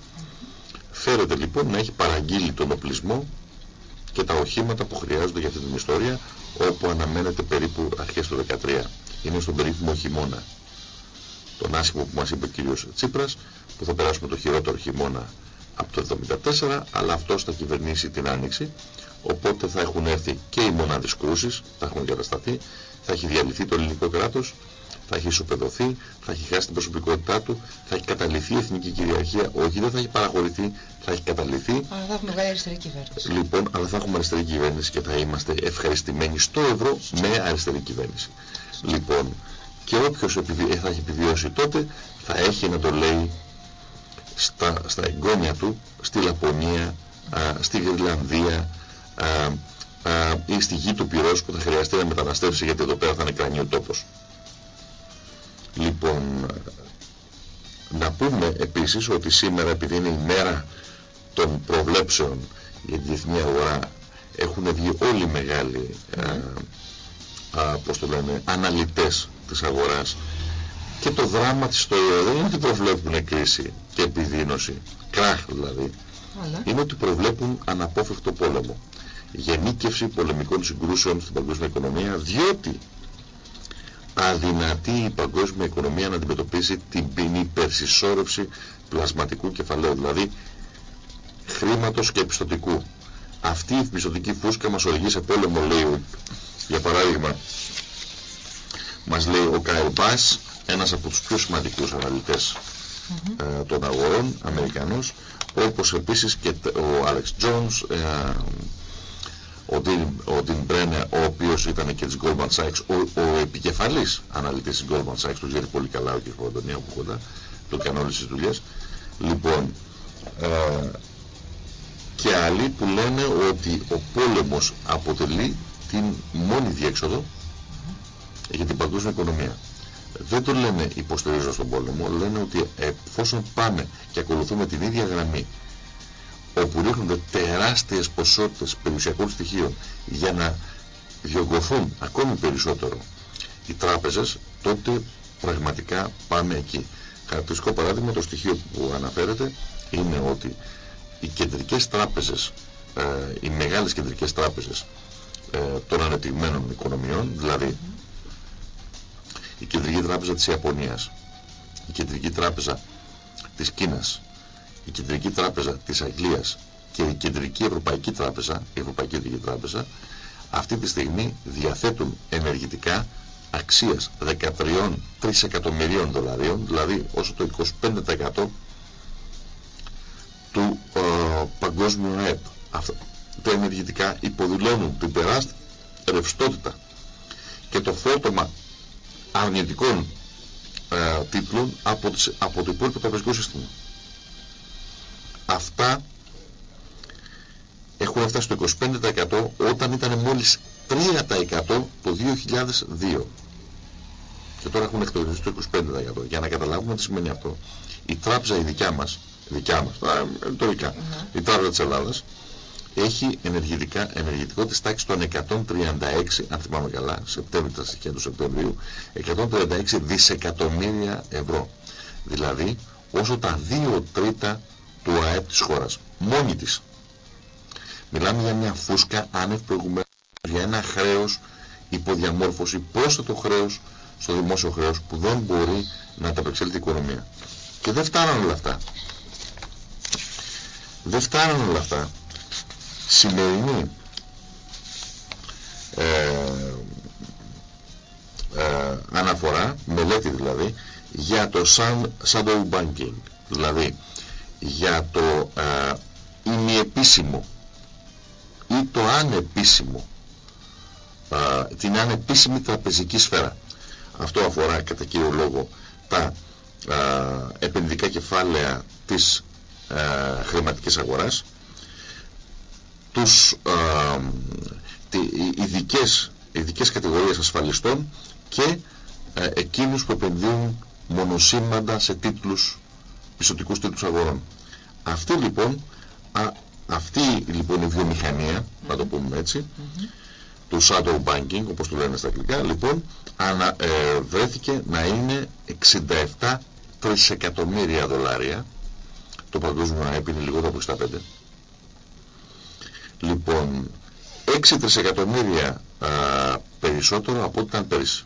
Φέρεται λοιπόν να έχει παραγγείλει τον οπλισμό και τα οχήματα που χρειάζονται για αυτή την ιστορία, όπου αναμένεται περίπου αρχές του 2013. Είναι στον περίφημο χειμώνα. Τον άσχημο που μας είπε ο κύριος Τσίπρας, που θα περάσουμε το χειρότερο χειμώνα από το 1974, αλλά αυτός θα κυβερνήσει την Άνοιξη, οπότε θα έχουν έρθει και οι μονάδες κρούσης, θα έχουν κατασταθεί, θα έχει διαλυθεί το ελληνικό κράτος, θα έχει ισοπεδωθεί, θα έχει χάσει την προσωπικότητά του, θα έχει καταληθεί η εθνική κυριαρχία, όχι δεν θα έχει παραχωρηθεί, θα έχει καταληθεί. Αλλά θα έχουμε αριστερή κυβέρνηση. Λοιπόν, αλλά θα έχουμε αριστερή κυβέρνηση και θα είμαστε ευχαριστημένοι στο ευρώ με αριστερή κυβέρνηση. Λοιπόν, και όποιος ε, θα έχει επιβιώσει τότε θα έχει να το λέει στα, στα εγγόνια του, στη Λαπωνία, α, στη Γρυλανδία, ή στη γη του πυρός που θα χρειαστεί να μεταναστεύσει γιατί εδώ πέρα θα είναι κρανίο τόπος. Λοιπόν, να πούμε επίσης ότι σήμερα επειδή είναι η μέρα των προβλέψεων για τη διεθνή αγορά έχουν βγει όλοι οι μεγάλοι α, α, πώς το λένε, αναλυτές της αγοράς. Και το δράμα της ιστορίας δεν είναι ότι προβλέπουν κρίση και επιδείνωση, κράχ δηλαδή, είναι ότι προβλέπουν αναπόφευκτο πόλεμο. Γενίκευση πολεμικών συγκρούσεων στην παγκόσμια οικονομία, διότι αδυνατεί η παγκόσμια οικονομία να αντιμετωπίσει την υπερσυσσόρευση πλασματικού κεφαλαίου, δηλαδή χρήματος και επιστοτικού. Αυτή η επιστοτική φούσκα μας οδηγεί σε πόλεμο, λέει, για παράδειγμα, μας λέει ο Κάιλ Μπάς, ένας από τους πιο σημαντικούς αναλυτές ε, των αγορών, Αμερικανός, όπως επίσης και ο Άλεξ Τζόνς, ε, ο Dean, Brenner, ο οποίος ήταν και της Goldman Sachs, ο, ο επικεφαλής αναλυτής της Goldman Sachs, το ξέρει πολύ καλά ο κ. Παπαντονία που κοντά, το έκανε όλες τις δουλειές. Λοιπόν, ε, και άλλοι που λένε ότι ο πόλεμος αποτελεί την μόνη διέξοδο για την παγκόσμια οικονομία. Δεν το λένε υποστηρίζω στον πόλεμο, λένε ότι εφόσον πάμε και ακολουθούμε την ίδια γραμμή όπου ρίχνονται τεράστιες ποσότητες περιουσιακών στοιχείων για να διωγγωθούν ακόμη περισσότερο οι τράπεζες, τότε πραγματικά πάμε εκεί. Χαρακτηριστικό παράδειγμα, το στοιχείο που αναφέρεται είναι ότι οι κεντρικές τράπεζες, ε, οι μεγάλες κεντρικές τράπεζες ε, των ανεπτυγμένων οικονομιών, δηλαδή η Κεντρική Τράπεζα της Ιαπωνίας, η Κεντρική Τράπεζα της Κίνας, η Κεντρική Τράπεζα της Αγγλίας και η Κεντρική Ευρωπαϊκή Τράπεζα, η Ευρωπαϊκή Κεντρική Τράπεζα, αυτή τη στιγμή διαθέτουν ενεργητικά αξίας 13 τρισεκατομμυρίων δολαρίων, δηλαδή όσο το 25% του ε, παγκόσμιου ΑΕΠ. Αυτά τα ενεργητικά υποδηλώνουν την τεράστια ρευστότητα και το φόρτωμα αρνητικών ε, τίτλων από, τις, από το υπόλοιπο τραπεζικό σύστημα. Αυτά έχουν φτάσει στο 25% όταν ήταν μόλις 3% το 2002. Και τώρα έχουν εκτελεστεί στο 25%. Για να καταλάβουμε τι σημαίνει αυτό. Η τράπεζα η δικιά μας, δικιά μας, τώρα, η τράπεζα της Ελλάδας, έχει ενεργητικά, ενεργητικό της τάξης των 136, αν θυμάμαι καλά, Σεπτέμβρη τα στοιχεία του Σεπτεμβρίου, 136 δισεκατομμύρια ευρώ. Δηλαδή, όσο τα 2 τρίτα του ΑΕΠ της χώρας. Μόνη της. Μιλάμε για μια φούσκα άνευ προηγουμένου, για ένα χρέος υποδιαμόρφωση, πρόσθετο χρέος στο δημόσιο χρέος που δεν μπορεί να ανταπεξέλθει η οικονομία. Και δεν φτάνουν όλα αυτά. Δεν φτάνουν όλα αυτά σημερινή ε, ε, αναφορά, μελέτη δηλαδή, για το shadow banking, δηλαδή για το ε, ημιεπίσημο ή το ανεπίσημο, ε, την ανεπίσημη τραπεζική σφαίρα. Αυτό αφορά κατά κύριο λόγο τα ε, επενδυτικά κεφάλαια της ε, χρηματικής αγοράς, τους ε, ειδικές, ειδικές κατηγορίες ασφαλιστών και ε, εκείνους που επενδύουν μονοσήμαντα σε τίτλους, πιστοτικούς τίτλους αγορών. Αυτή λοιπόν, α, αυτή λοιπόν η βιομηχανία, να το πούμε έτσι, του shadow banking, όπως το λένε στα αγγλικά, λοιπόν, ανα, ε, βρέθηκε να είναι 67 τρισεκατομμύρια δολάρια, το παγκόσμιο ΑΕΠ είναι λιγότερο από 65, Λοιπόν, 6 τρισεκατομμύρια α, περισσότερο από ό,τι ήταν πέρυσι.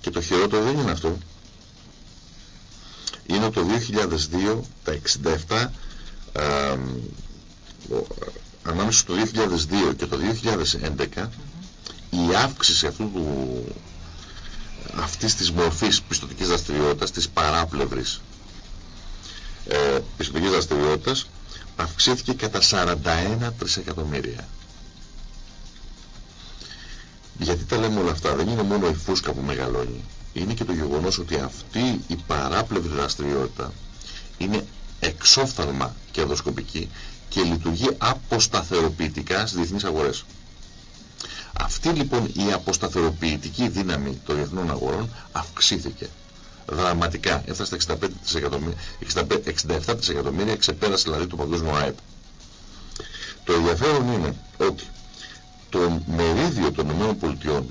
Και το χειρότερο δεν είναι αυτό. Είναι το 2002 τα 67 α, ανάμεσα στο 2002 και το 2011 η αύξηση αυτού του, αυτής της μορφής πιστοτικής δραστηριότητας, της παράπλευρης ε, πιστοτικής δραστηριότητας αυξήθηκε κατά 41 τρισεκατομμύρια. Γιατί τα λέμε όλα αυτά, δεν είναι μόνο η φούσκα που μεγαλώνει. Είναι και το γεγονός ότι αυτή η παράπλευρη δραστηριότητα είναι εξόφθαλμα κερδοσκοπική και λειτουργεί αποσταθεροποιητικά στις διεθνείς αγορές. Αυτή λοιπόν η αποσταθεροποιητική δύναμη των διεθνών αγορών αυξήθηκε δραματικά. Έφτασε στα 65 δισεκατομμύρια, 67 δισεκατομμύρια, ξεπέρασε δηλαδή το παγκόσμιο ΑΕΠ. Το ενδιαφέρον είναι ότι το μερίδιο των ΗΠΑ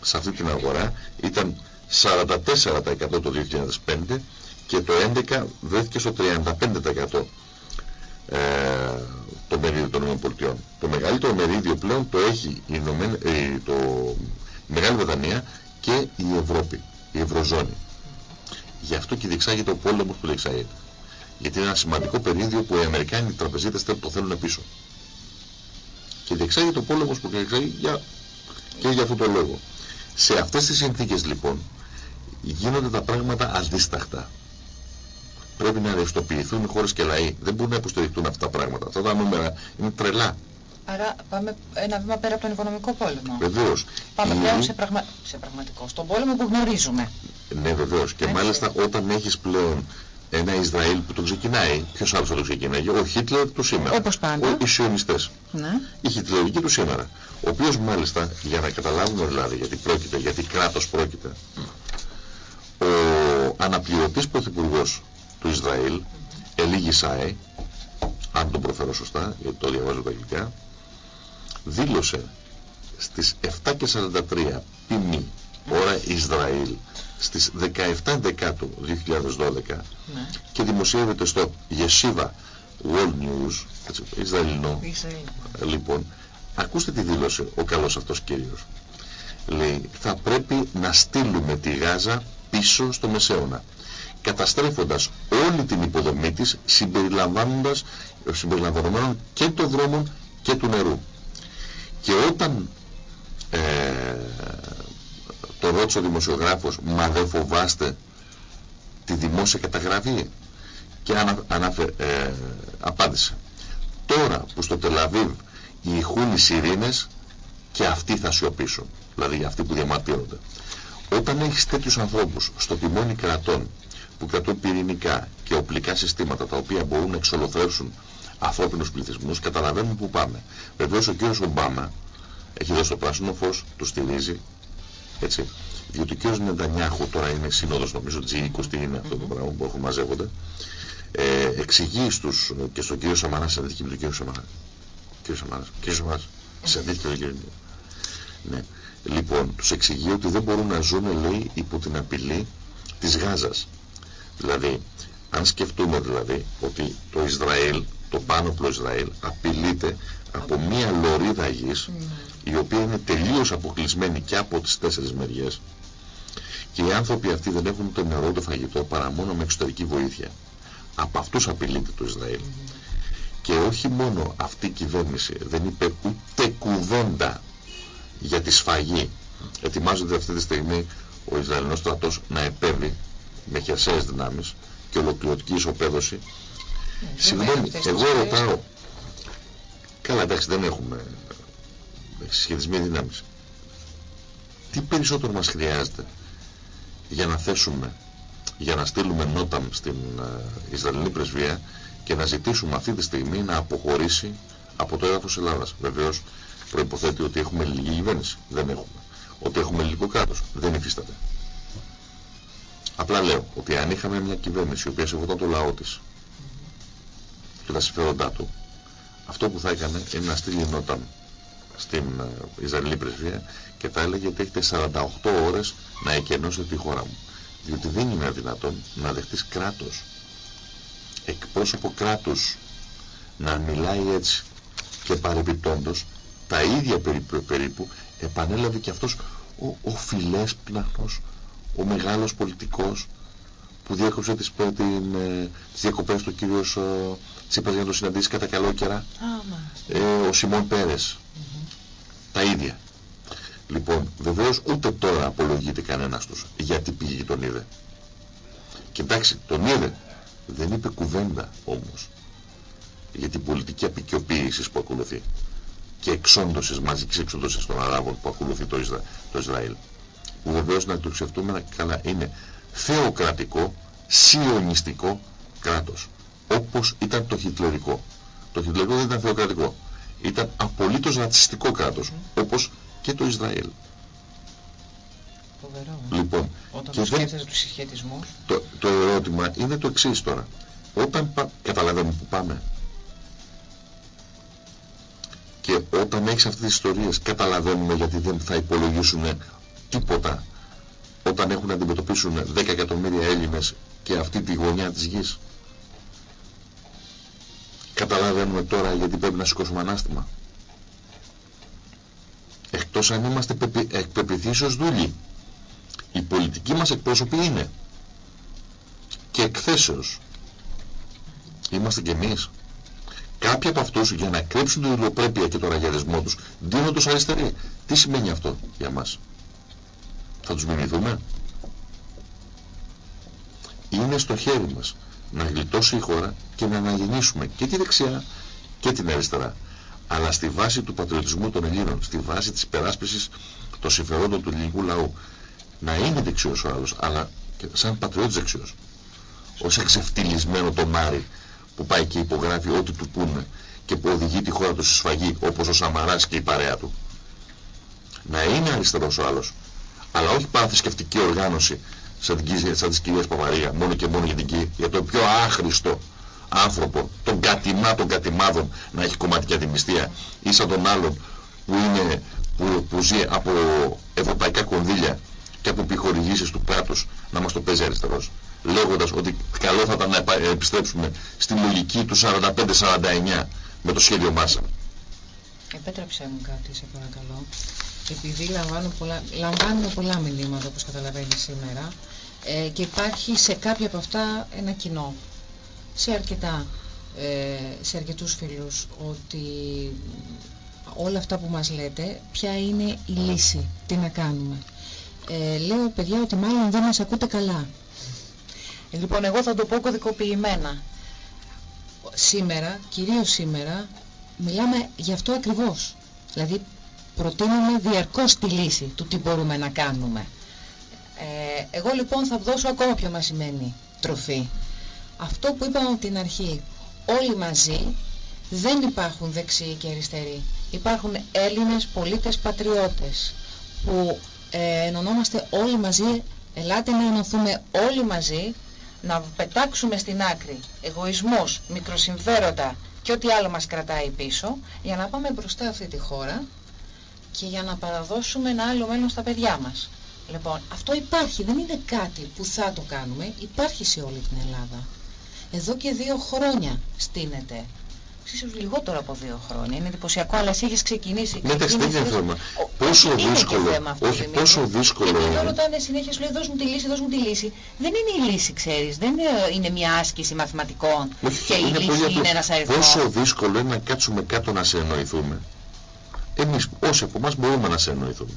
σε αυτή την αγορά ήταν 44% το 2005 και το 2011 βρέθηκε στο 35% ε, το μερίδιο των ΗΠΑ. Το μεγαλύτερο μερίδιο πλέον το έχει η, Ηνωμένη, ε, το Μεγάλη Βρετανία και η Ευρώπη, η Ευρωζώνη. Γι' αυτό και διεξάγεται ο πόλεμος που διεξάγεται. Γιατί είναι ένα σημαντικό περίδιο που οι Αμερικάνοι τραπεζίτες το θέλουν πίσω. Και διεξάγεται ο πόλεμος που διεξάγει για... και για αυτό το λόγο. Σε αυτές τις συνθήκες λοιπόν γίνονται τα πράγματα αντίσταχτα. Πρέπει να ρευστοποιηθούν οι χώρες και λαοί. Δεν μπορούν να υποστηριχτούν αυτά τα πράγματα. Αυτά τα νούμερα είναι τρελά. Άρα πάμε ένα βήμα πέρα από τον οικονομικό πόλεμο. Βεβαίως. Πάμε πλέον σε, πραγμα... σε πραγματικό, στον πόλεμο που γνωρίζουμε. Ναι, βεβαίως. Και μάλιστα όταν έχεις πλέον ένα Ισραήλ που το ξεκινάει, ποιος άλλος θα το ξεκινάει, ο Χίτλερ του σήμερα. Όπως πάντα. Ο, οι σιωνιστέ. Ναι. Η Χιτλερική του σήμερα. Ο οποίος μάλιστα, για να καταλάβουμε δηλαδή γιατί πρόκειται, γιατί κράτος πρόκειται, ο αναπληρωτής πρωθυπουργός του Ισραήλ, Ελίγη Σάι, αν τον προφέρω σωστά, γιατί το διαβάζω τα αγγλικά, δήλωσε στις 7.43 ποινή ώρα Ισραήλ. Στις 17 Δεκάτου 2012 ναι. και δημοσιεύεται στο Yeshiva World News. Έτσι, Ισραηλινό. Λοιπόν ακούστε τι δήλωσε ο καλός αυτός κύριος. Λέει θα πρέπει να στείλουμε τη Γάζα πίσω στο Μεσαίωνα καταστρέφοντας όλη την υποδομή της συμπεριλαμβάνοντας συμπεριλαμβανομένων και των δρόμων και του νερού και όταν ε, το ρώτησε ο δημοσιογράφος μα δεν φοβάστε τη δημόσια καταγραφή και ανα, ε, απάντησε. Τώρα που στο Τελαβίβ ηχούν οι σιρήνες και αυτοί θα σιωπήσουν δηλαδή αυτοί που διαμαρτύρονται. Όταν έχεις τέτοιους ανθρώπους στο τιμόνι κρατών που κρατούν πυρηνικά και οπλικά συστήματα τα οποία μπορούν να εξολοθρεύσουν ανθρώπινους πληθυσμούς καταλαβαίνουμε που πάμε. Βεβαίως ο κύριος Ομπάμα έχει δώσει το πράσινο φως, το στηρίζει έτσι. Διότι ο κ. Νεντανιάχου τώρα είναι σύνοδος νομίζω G20 είναι αυτό το πράγμα που έχουν μαζεύονται ε, εξηγεί στους και στον κύριο Σαμαράς σε αντίθεση με τον κύριο Σαμαρά κύριο Σαμαράς, κύριο Σαμαράς σε αντίθεση με τον κύριο ναι. λοιπόν τους εξηγεί ότι δεν μπορούν να ζουν λέει υπό την απειλή της Γάζας δηλαδή αν σκεφτούμε δηλαδή ότι το Ισραήλ το πάνω Ισραήλ απειλείται από μία λωρίδα γης η οποία είναι τελείως αποκλεισμένη και από τις τέσσερις μεριές και οι άνθρωποι αυτοί δεν έχουν το νερό, το φαγητό παρά μόνο με εξωτερική βοήθεια. Από αυτούς απειλείται το Ισραήλ. Και όχι μόνο αυτή η κυβέρνηση δεν είπε ούτε κουβέντα για τη σφαγή. Ετοιμάζονται αυτή τη στιγμή ο Ισραηλινός στρατός να επέβει με χερσαίες δυνάμεις και ολοκληρωτική ισοπαίδωση. Ναι, Συγγνώμη, εγώ ρωτάω, καλά εντάξει δεν έχουμε συσχετισμή δυνάμεις. Τι περισσότερο μας χρειάζεται για να θέσουμε, για να στείλουμε νότα στην uh, Ισραηλινή πρεσβεία και να ζητήσουμε αυτή τη στιγμή να αποχωρήσει από το έδαφος Ελλάδας. Βεβαίως προϋποθέτει ότι έχουμε λίγη κυβέρνηση. Δεν έχουμε. Ότι έχουμε λίγο κράτος. Δεν υφίσταται. Απλά λέω ότι αν είχαμε μια κυβέρνηση η οποία σεβόταν το λαό της και τα συμφέροντά του, αυτό που θα έκανε είναι να στείλει νότα στην ε, Ισραηλή πρεσβεία και θα έλεγε ότι έχετε 48 ώρες να εκενώσετε τη χώρα μου. Διότι δεν είναι δυνατόν να δεχτείς κράτος, εκπρόσωπο κράτους, να μιλάει έτσι και παρεμπιπτόντως τα ίδια περίπου, περίπου επανέλαβε και αυτός ο, ο φιλές πλαχνός, ο μεγάλος πολιτικός που διέκοψε τις, την, ε, τις διακοπές του κύριος Τσίπρας για να το συναντήσει κατά καλό καιρά, ε, ο Σιμών Πέρες τα ίδια. Λοιπόν, βεβαίως ούτε τώρα απολογείται κανένας τους γιατί πήγε και τον είδε. Και εντάξει, τον είδε. Δεν είπε κουβέντα όμως για την πολιτική απεικιοποίησης που ακολουθεί και εξόντωσης, μαζικής εξόντωσης των Αράβων που ακολουθεί το, Ισρα... το Ισραήλ. Που βεβαίως να το ξεφτούμε καλά είναι θεοκρατικό, σιωνιστικό κράτος. Όπως ήταν το χιτλερικό. Το χιτλερικό δεν ήταν θεοκρατικό ήταν απολύτως ρατσιστικό κράτος, όπως και το Ισραήλ. Φοβερό. Λοιπόν, Όταν και το σκέφτεσαι τους συσχετισμούς. Το, το ερώτημα είναι το εξής τώρα. Όταν πα... καταλαβαίνουμε που πάμε. Και όταν έχεις αυτές τις ιστορίες καταλαβαίνουμε γιατί δεν θα υπολογίσουν τίποτα όταν έχουν να αντιμετωπίσουν 10 εκατομμύρια Έλληνες και αυτή τη γωνιά της γης. Καταλαβαίνουμε τώρα γιατί πρέπει να σηκώσουμε ανάστημα. Εκτός αν είμαστε εκπεπιθήσεως δούλοι. πολιτικοί μας εκπρόσωποι είναι και εκθέσεως είμαστε κι εμείς κάποιοι από αυτούς για να κρύψουν την υλοπρέπεια και τον αγιαρισμό τους δίνοντος αριστεροί τι σημαίνει αυτό για μας; Θα τους μιμηθούμε είναι στο χέρι μας να γλιτώσει η χώρα και να αναγεννήσουμε και τη δεξιά και την αριστερά αλλά στη βάση του πατριωτισμού των Ελλήνων, στη βάση της υπεράσπισης των συμφερόντων του ελληνικού λαού. Να είναι δεξιός ο άλλος, αλλά και σαν πατριώτης δεξιός. Ως εξευτυλισμένο το Μάρι που πάει και υπογράφει ό,τι του πούνε και που οδηγεί τη χώρα του στη σφαγή όπως ο Σαμαράς και η παρέα του. Να είναι αριστερός ο άλλος, αλλά όχι παραθυσκευτική οργάνωση σαν, την, σαν της κυρίας Παπαρία, μόνο και μόνο για, την, για το πιο άχρηστο άνθρωπο, τον κατημά των κατημάδων να έχει κομματική αντιμιστία ή σαν τον άλλον που, είναι, που, που ζει από ευρωπαϊκά κονδύλια και από επιχορηγήσεις του κράτους να μας το παίζει αριστερός λέγοντας ότι καλό θα ήταν να επιστρέψουμε στη λογική του 45-49 με το σχέδιο Μάσα. Επέτρεψέ μου κάτι, σε παρακαλώ. Επειδή λαμβάνω πολλά, λαμβάνουμε πολλά μηνύματα, όπως καταλαβαίνεις σήμερα, ε, και υπάρχει σε κάποια από αυτά ένα κοινό σε, αρκετά, ε, σε αρκετούς φίλους ότι όλα αυτά που μας λέτε ποια είναι η λύση, τι να κάνουμε. Ε, λέω παιδιά ότι μάλλον δεν μας ακούτε καλά. Ε, λοιπόν εγώ θα το πω κωδικοποιημένα. Σήμερα, κυρίως σήμερα, μιλάμε γι' αυτό ακριβώς. Δηλαδή προτείνουμε διαρκώς τη λύση του τι μπορούμε να κάνουμε. Ε, εγώ λοιπόν θα δώσω ακόμα πιο μασημένη τροφή αυτό που είπαμε από την αρχή, όλοι μαζί δεν υπάρχουν δεξιοί και αριστεροί. Υπάρχουν Έλληνες πολίτες πατριώτες που ε, ενωνόμαστε όλοι μαζί, ελάτε να ενωθούμε όλοι μαζί, να πετάξουμε στην άκρη εγωισμός, μικροσυμφέροντα και ό,τι άλλο μας κρατάει πίσω, για να πάμε μπροστά αυτή τη χώρα και για να παραδώσουμε ένα άλλο μέλλον στα παιδιά μας. Λοιπόν, αυτό υπάρχει, δεν είναι κάτι που θα το κάνουμε, υπάρχει σε όλη την Ελλάδα εδώ και δύο χρόνια στείνεται. Ίσως λιγότερο από δύο χρόνια. Είναι εντυπωσιακό, αλλά εσύ έχεις ξεκινήσει. Ναι, εντάξει, δεν είναι θέμα. Πόσο δύσκολο. Αυτό, όχι, πόσο δύσκολο. Και όλο όταν συνέχεια σου λέει δώσ' μου τη λύση, δώσ' μου τη λύση. Δεν είναι η λύση, ξέρεις. Δεν είναι μια άσκηση μαθηματικών όχι, και η λύση είναι ένας αριθμός. Πόσο δύσκολο είναι να κάτσουμε κάτω να σε εννοηθούμε. Εμείς όσοι από εμάς μπορούμε να σε εννοηθούμε.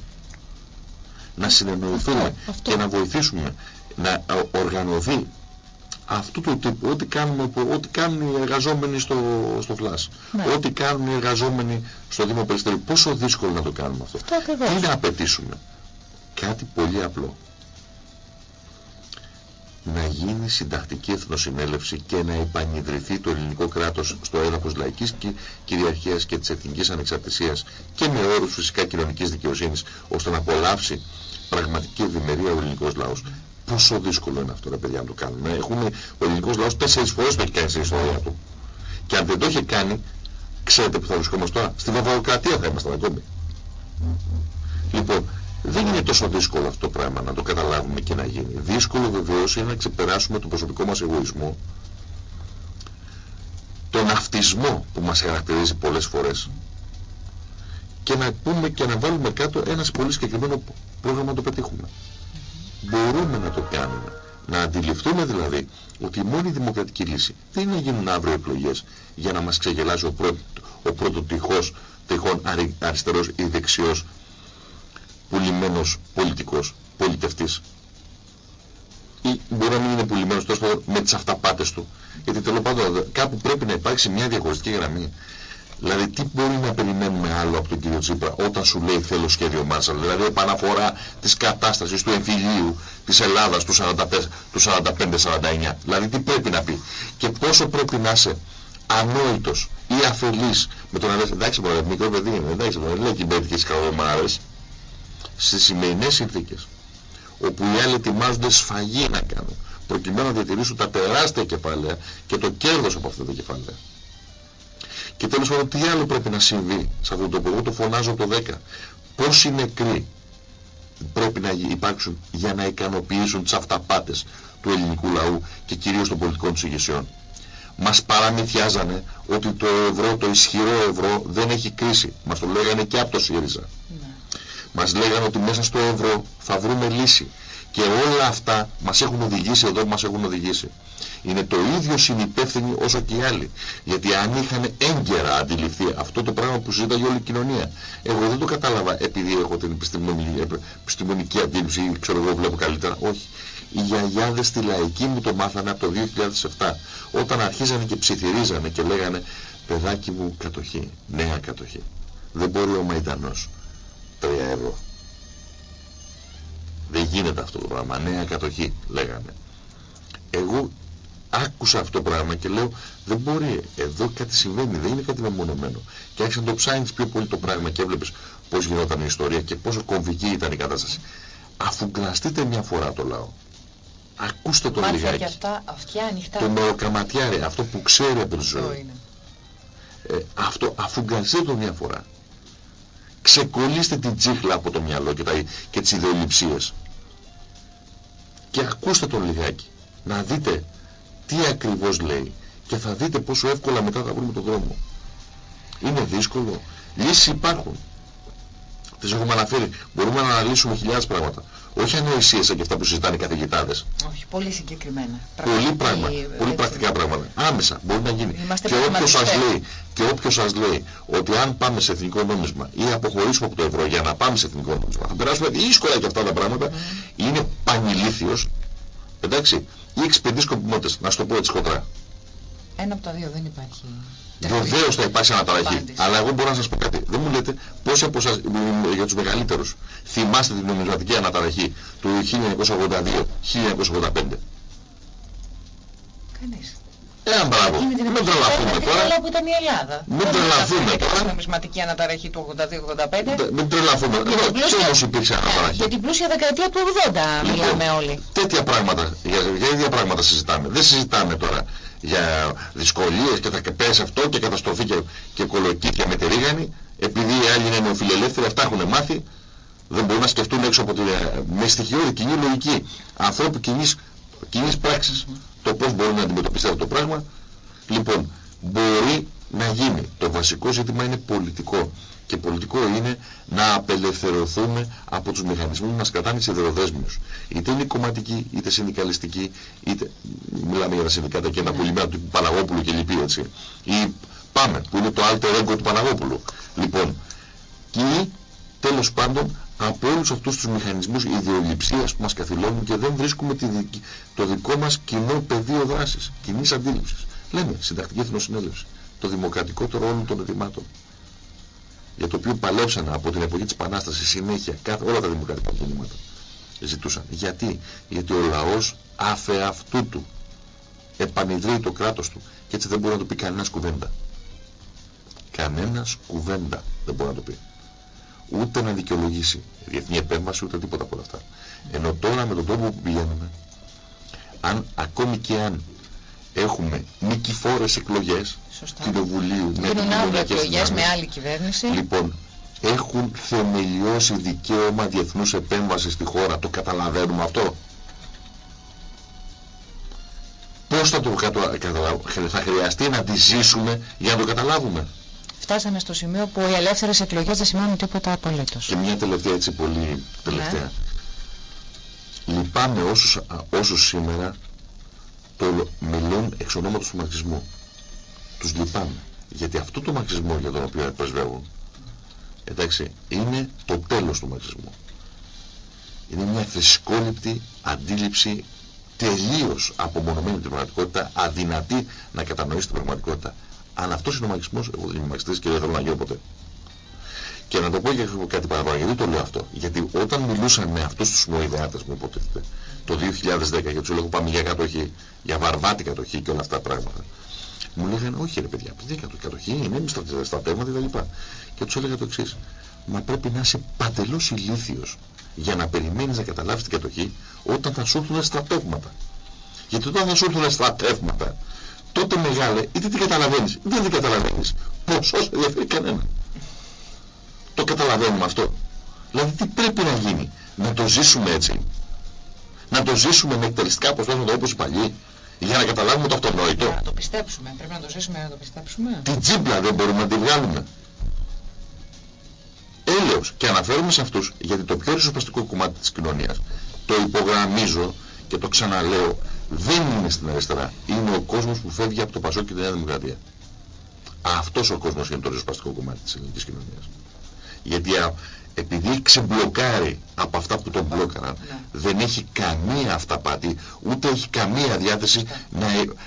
Να συνεννοηθούμε και να βοηθήσουμε να οργανωθεί αυτού του τύπου, ό,τι, κάνουμε, ό,τι κάνουν οι εργαζόμενοι στο, στο φλάς, ναι. ό,τι κάνουν οι εργαζόμενοι στο Δήμο Περιστέρη, πόσο δύσκολο να το κάνουμε αυτό. Τι να απαιτήσουμε; Κάτι πολύ απλό. Να γίνει συντακτική εθνοσυνέλευση και να επανειδρυθεί το ελληνικό κράτος στο έδαφος λαϊκής κυριαρχίας και της εθνικής ανεξαρτησίας και με όρους φυσικά κοινωνικής δικαιοσύνης ώστε να απολαύσει πραγματική ευημερία ο ελληνικός λαός. Πόσο δύσκολο είναι αυτό, ρε παιδιά, να το κάνουμε. Έχουμε, ο ελληνικός λαός τέσσερις φορές το έχει κάνει στην ιστορία του. Και αν δεν το είχε κάνει, ξέρετε που θα βρισκόμαστε τώρα. Στη βαβαροκρατία θα ήμασταν ακόμη. Λοιπόν, δεν είναι τόσο δύσκολο αυτό το πράγμα να το καταλάβουμε και να γίνει. Δύσκολο βεβαίως είναι να ξεπεράσουμε τον προσωπικό μας εγωισμό, τον αυτισμό που μας χαρακτηρίζει πολλές φορές και να πούμε και να βάλουμε κάτω ένα πολύ συγκεκριμένο πρόγραμμα να το πετύχουμε μπορούμε να το κάνουμε. Να αντιληφθούμε δηλαδή ότι η μόνη δημοκρατική λύση δεν είναι να γίνουν αύριο εκλογές για να μας ξεγελάσει ο, πρώτο, ο πρωτοτυχός τυχόν αριστερός ή δεξιός πουλημένος πολιτικός, πολιτευτής. Ή μπορεί να μην είναι πουλημένος τόσο με τις αυταπάτες του. Γιατί τέλος πάντων κάπου πρέπει να υπάρξει μια διαχωριστική γραμμή. Δηλαδή τι μπορεί να περιμένουμε άλλο από τον κύριο Τσίπρα όταν σου λέει θέλω σχέδιο Μάρσαλ. Δηλαδή επαναφορά της κατάστασης του εμφυλίου της Ελλάδας του 45-49. Δηλαδή τι πρέπει να πει; Και πόσο πρέπει να είσαι ανόητος ή αφελής με τον αρέσει. Εντάξει μπορεί μικρό παιδί είναι. Εντάξει μπορεί λέει και μπέτυχες καλομάρες στις σημερινές συνθήκες όπου οι άλλοι ετοιμάζονται σφαγή να κάνουν προκειμένου να διατηρήσουν τα τεράστια κεφάλαια και το κέρδος από αυτά τα κεφάλαια. Και τέλος πάντων τι άλλο πρέπει να συμβεί σε αυτό το που το φωνάζω από το 10. Πόσοι νεκροί πρέπει να υπάρξουν για να ικανοποιήσουν τις αυταπάτες του ελληνικού λαού και κυρίως των πολιτικών τους ηγεσιών; Μας παραμυθιάζανε ότι το ευρώ, το ισχυρό ευρώ δεν έχει κρίση. Μας το λέγανε και από το ΣΥΡΙΖΑ. Ναι. Μας λέγανε ότι μέσα στο ευρώ θα βρούμε λύση. Και όλα αυτά μας έχουν οδηγήσει εδώ που μας έχουν οδηγήσει. Είναι το ίδιο συνυπεύθυνοι όσο και οι άλλοι. Γιατί αν είχαν έγκαιρα αντιληφθεί αυτό το πράγμα που συζητάει όλη η κοινωνία. Εγώ δεν το κατάλαβα επειδή έχω την επιστημονική, επιστημονική αντίληψη ή ξέρω εγώ βλέπω καλύτερα. Όχι. Οι γιαγιάδες στη λαϊκή μου το μάθανε από το 2007. Όταν αρχίζανε και ψιθυρίζανε και λέγανε παιδάκι μου κατοχή, νέα κατοχή. Δεν μπορεί ο Μαϊντανός. 3 ευρώ. Δεν γίνεται αυτό το πράγμα. Νέα κατοχή λέγανε. Εγώ άκουσα αυτό το πράγμα και λέω δεν μπορεί. Εδώ κάτι συμβαίνει. Δεν είναι κάτι μεμονωμένο. Και άρχισε να το ψάχνεις πιο πολύ το πράγμα και έβλεπες πώς γινόταν η ιστορία και πόσο κομβική ήταν η κατάσταση. Αφού γκλαστείτε μια φορά το λαό. Ακούστε το λιγάκι. Και αυτά, αυτιά ανοιχτά. Το μεροκαματιάρι, αυτό που ξέρει από τη ζωή. Ε, αυτό, αφού γκλαστείτε το μια φορά. Ξεκολλήστε την τσίχλα από το μυαλό και, τα, και τις ιδεολειψίες και ακούστε τον λιγάκι να δείτε τι ακριβώς λέει και θα δείτε πόσο εύκολα μετά θα βρούμε τον δρόμο. Είναι δύσκολο. Λύσεις υπάρχουν. Τις έχουμε αναφέρει. Μπορούμε να αναλύσουμε χιλιάδες πράγματα. Όχι ανοησίες σαν και αυτά που συζητάνε οι καθηγητάδες. Όχι, πολύ συγκεκριμένα. Πολύ, πράγμα, πολύ πρακτικά πράγματα. Άμεσα μπορεί να γίνει. και όποιος σας λέει, και όποιος σας λέει ότι αν πάμε σε εθνικό νόμισμα ή αποχωρήσουμε από το ευρώ για να πάμε σε εθνικό νόμισμα, θα περάσουμε δύσκολα και αυτά τα πράγματα, mm. είναι πανηλήθιος, εντάξει, ή εξυπηρετείς σκοπιμότητες, να σου το πω έτσι χοντρά. Ένα από τα δύο δεν υπάρχει. Βεβαίως θα υπάρξει αναταραχή. Αλλά εγώ μπορώ να σας πω κάτι. Δεν μου λέτε πόσοι από εσάς, για τους μεγαλύτερους, θυμάστε την νομισματική αναταραχή του 1982-1985. Κανείς. Ένα μπράβο. Μην τρελαθούμε τώρα. Αλλά που ήταν η Ελλάδα. Μην τρελαθούμε τώρα. Την νομισματική αναταραχή του 82-85. Μην τρελαθούμε. Και όμως υπήρξε αναταραχή. Για την πλούσια δεκαετία του 80 λοιπόν, μιλάμε όλοι. Τέτοια πράγματα, για, για ίδια πράγματα συζητάμε. Δεν συζητάμε τώρα για δυσκολίες και θα πέσει αυτό και καταστροφή και, και κολοκύθια με τη ρίγανη. Επειδή οι άλλοι είναι νεοφιλελεύθεροι, αυτά έχουν μάθει. Δεν μπορούν να σκεφτούν έξω από τη με στοιχειώδη κοινή λογική ανθρώπου κοινής, κοινής πράξης το πώς μπορούν να αντιμετωπίσουν αυτό το πράγμα. Λοιπόν, μπορεί να γίνει. Το βασικό ζήτημα είναι πολιτικό. Και πολιτικό είναι να απελευθερωθούμε από τους μηχανισμούς που μας κρατάνε σιδεροδέσμιους. Είτε είναι κομματική, είτε συνδικαλιστική, είτε μιλάμε για τα συνδικάτα και ένα ναι. πουλημένα του Παναγόπουλου και λοιπή έτσι. Ή πάμε, που είναι το alter ego του Παναγόπουλου. Λοιπόν, και τέλος πάντων από όλους αυτούς τους μηχανισμούς ιδεολειψίας που μας καθυλώνουν και δεν βρίσκουμε τη το δικό μας κοινό πεδίο δράσης, κοινής αντίληψης. Λέμε, συντακτική εθνοσυνέλευση, το δημοκρατικότερο όλων των ετοιμάτων, για το οποίο παλέψαν από την εποχή της Επανάστασης συνέχεια κάθε, όλα τα δημοκρατικά κινήματα. Ζητούσαν. Γιατί, γιατί ο λαός άφε αυτού του επανειδρύει το κράτος του και έτσι δεν μπορεί να το πει κανένας κουβέντα. Κανένας κουβέντα δεν μπορεί να το πει ούτε να δικαιολογήσει διεθνή επέμβαση ούτε τίποτα από όλα αυτά. Ενώ τώρα με τον τρόπο που πηγαίνουμε, αν, ακόμη και αν έχουμε νικηφόρες εκλογές κοινοβουλίου με την εκλογές με άλλη κυβέρνηση. Λοιπόν, έχουν θεμελιώσει δικαίωμα διεθνούς επέμβασης στη χώρα. Το καταλαβαίνουμε αυτό; Πώς θα το καταλάβουμε. Θα χρειαστεί να τη ζήσουμε για να το καταλάβουμε; Φτάσαμε στο σημείο που οι ελεύθερες εκλογές δεν σημαίνουν τίποτα απολύτως. Και μια τελευταία έτσι πολύ τελευταία. Ναι. Λυπάμαι όσους, όσους σήμερα το μιλούν εξ ονόματος του μαρξισμού. Τους λυπάμαι. Γιατί αυτό το μαρξισμό για τον οποίο πρεσβεύουν εντάξει, είναι το τέλος του μαρξισμού. Είναι μια θρησκόληπτη αντίληψη τελείως απομονωμένη την πραγματικότητα, αδυνατή να κατανοήσει την πραγματικότητα. Αν αυτός είναι ο μαγισμός, εγώ δεν είμαι μαγιστής και δεν θέλω να γίνω ποτέ. Και να το πω για κάτι παραπάνω, γιατί το λέω αυτό. Γιατί όταν μιλούσαν με αυτούς τους μοηδεάτες μου υποτίθεται, το 2010, για τους λόγω πάμε για κατοχή, για βαρβάτη κατοχή και όλα αυτά τα πράγματα, μου λέγανε όχι ρε παιδιά, δεν είναι κατοχή, είναι στρατεύματα κτλ. Και τους έλεγα το εξής, μα πρέπει να είσαι παντελώς ηλίθιος για να περιμένεις να καταλάβεις την κατοχή όταν θα σου έρθουν στρατεύματα. Γιατί όταν θα σου έρθουν στρατεύματα, τότε μεγάλε, είτε τι καταλαβαίνεις, δεν την καταλαβαίνεις. Πώς, όσο ενδιαφέρει κανένα. Το καταλαβαίνουμε αυτό. Δηλαδή τι πρέπει να γίνει; Να το ζήσουμε έτσι. Να το ζήσουμε με εκτελεστικά αποτελέσματα όπως οι παλιοί. Για να καταλάβουμε το αυτονόητο. Να το πιστέψουμε. Πρέπει να το ζήσουμε να το πιστέψουμε. Την τζίμπλα δεν μπορούμε να τη βγάλουμε. έλεος. Και αναφέρομαι σε αυτούς γιατί το πιο ριζοσπαστικό κομμάτι της κοινωνίας, το υπογραμμίζω και το ξαναλέω, δεν είναι στην αριστερά. Είναι ο κόσμος που φεύγει από το Πασό και τη Νέα Δημοκρατία. Αυτός ο κόσμος είναι το ριζοσπαστικό κομμάτι της ελληνικής κοινωνίας. Γιατί επειδή ξεμπλοκάρει από αυτά που τον μπλόκαραν, ναι. δεν έχει καμία αυταπάτη, ούτε έχει καμία διάθεση να,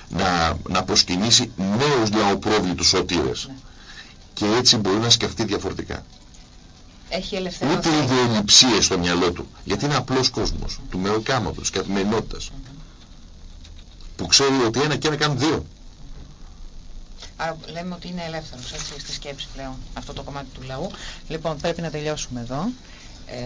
να, να προσκυνήσει νέους λαοπρόβλητους σωτήρες. Ναι. Και έτσι μπορεί να σκεφτεί διαφορετικά. Έχει Ούτε ιδεολειψίες στο μυαλό του, γιατί είναι απλός κόσμος, του μεοκάματος, καθημερινότητας, που ξέρει ότι ένα και ένα κάνει δύο. Άρα λέμε ότι είναι ελεύθερος έτσι, στη σκέψη πλέον αυτό το κομμάτι του λαού. Λοιπόν, πρέπει να τελειώσουμε εδώ. Ε,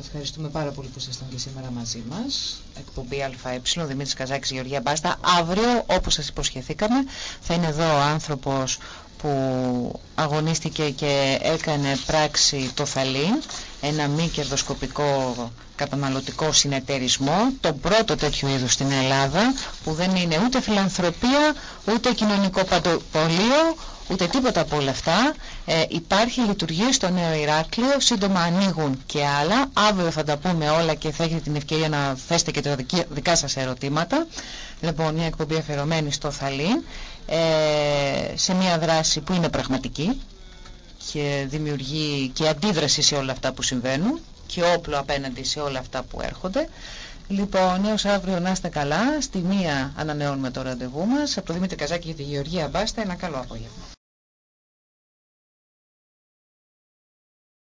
ευχαριστούμε πάρα πολύ που ήσασταν και σήμερα μαζί μας. Εκπομπή ΑΕ, Δημήτρης Καζάκης, Γεωργία Μπάστα. Αύριο, όπως σας υποσχεθήκαμε, θα είναι εδώ ο άνθρωπος που αγωνίστηκε και έκανε πράξη το Θαλήν, ένα μη κερδοσκοπικό καταναλωτικό συνεταιρισμό, το πρώτο τέτοιο είδους στην Ελλάδα, που δεν είναι ούτε φιλανθρωπία, ούτε κοινωνικό παντοπολείο, ούτε τίποτα από όλα αυτά. Ε, υπάρχει, λειτουργεί στο Νέο Ηράκλειο, σύντομα ανοίγουν και άλλα. Αύριο θα τα πούμε όλα και θα έχετε την ευκαιρία να θέσετε και τα δικά σας ερωτήματα. Λοιπόν, μια εκπομπή αφιερωμένη στο Θαλήν, ε, σε μια δράση που είναι πραγματική και δημιουργεί και αντίδραση σε όλα αυτά που συμβαίνουν και όπλο απέναντι σε όλα αυτά που έρχονται. Λοιπόν, έως αύριο να είστε καλά. Στη μία ανανεώνουμε το ραντεβού μας. Από το Δημήτρη Καζάκη για τη Γεωργία Μπάστα. Ένα καλό απόγευμα.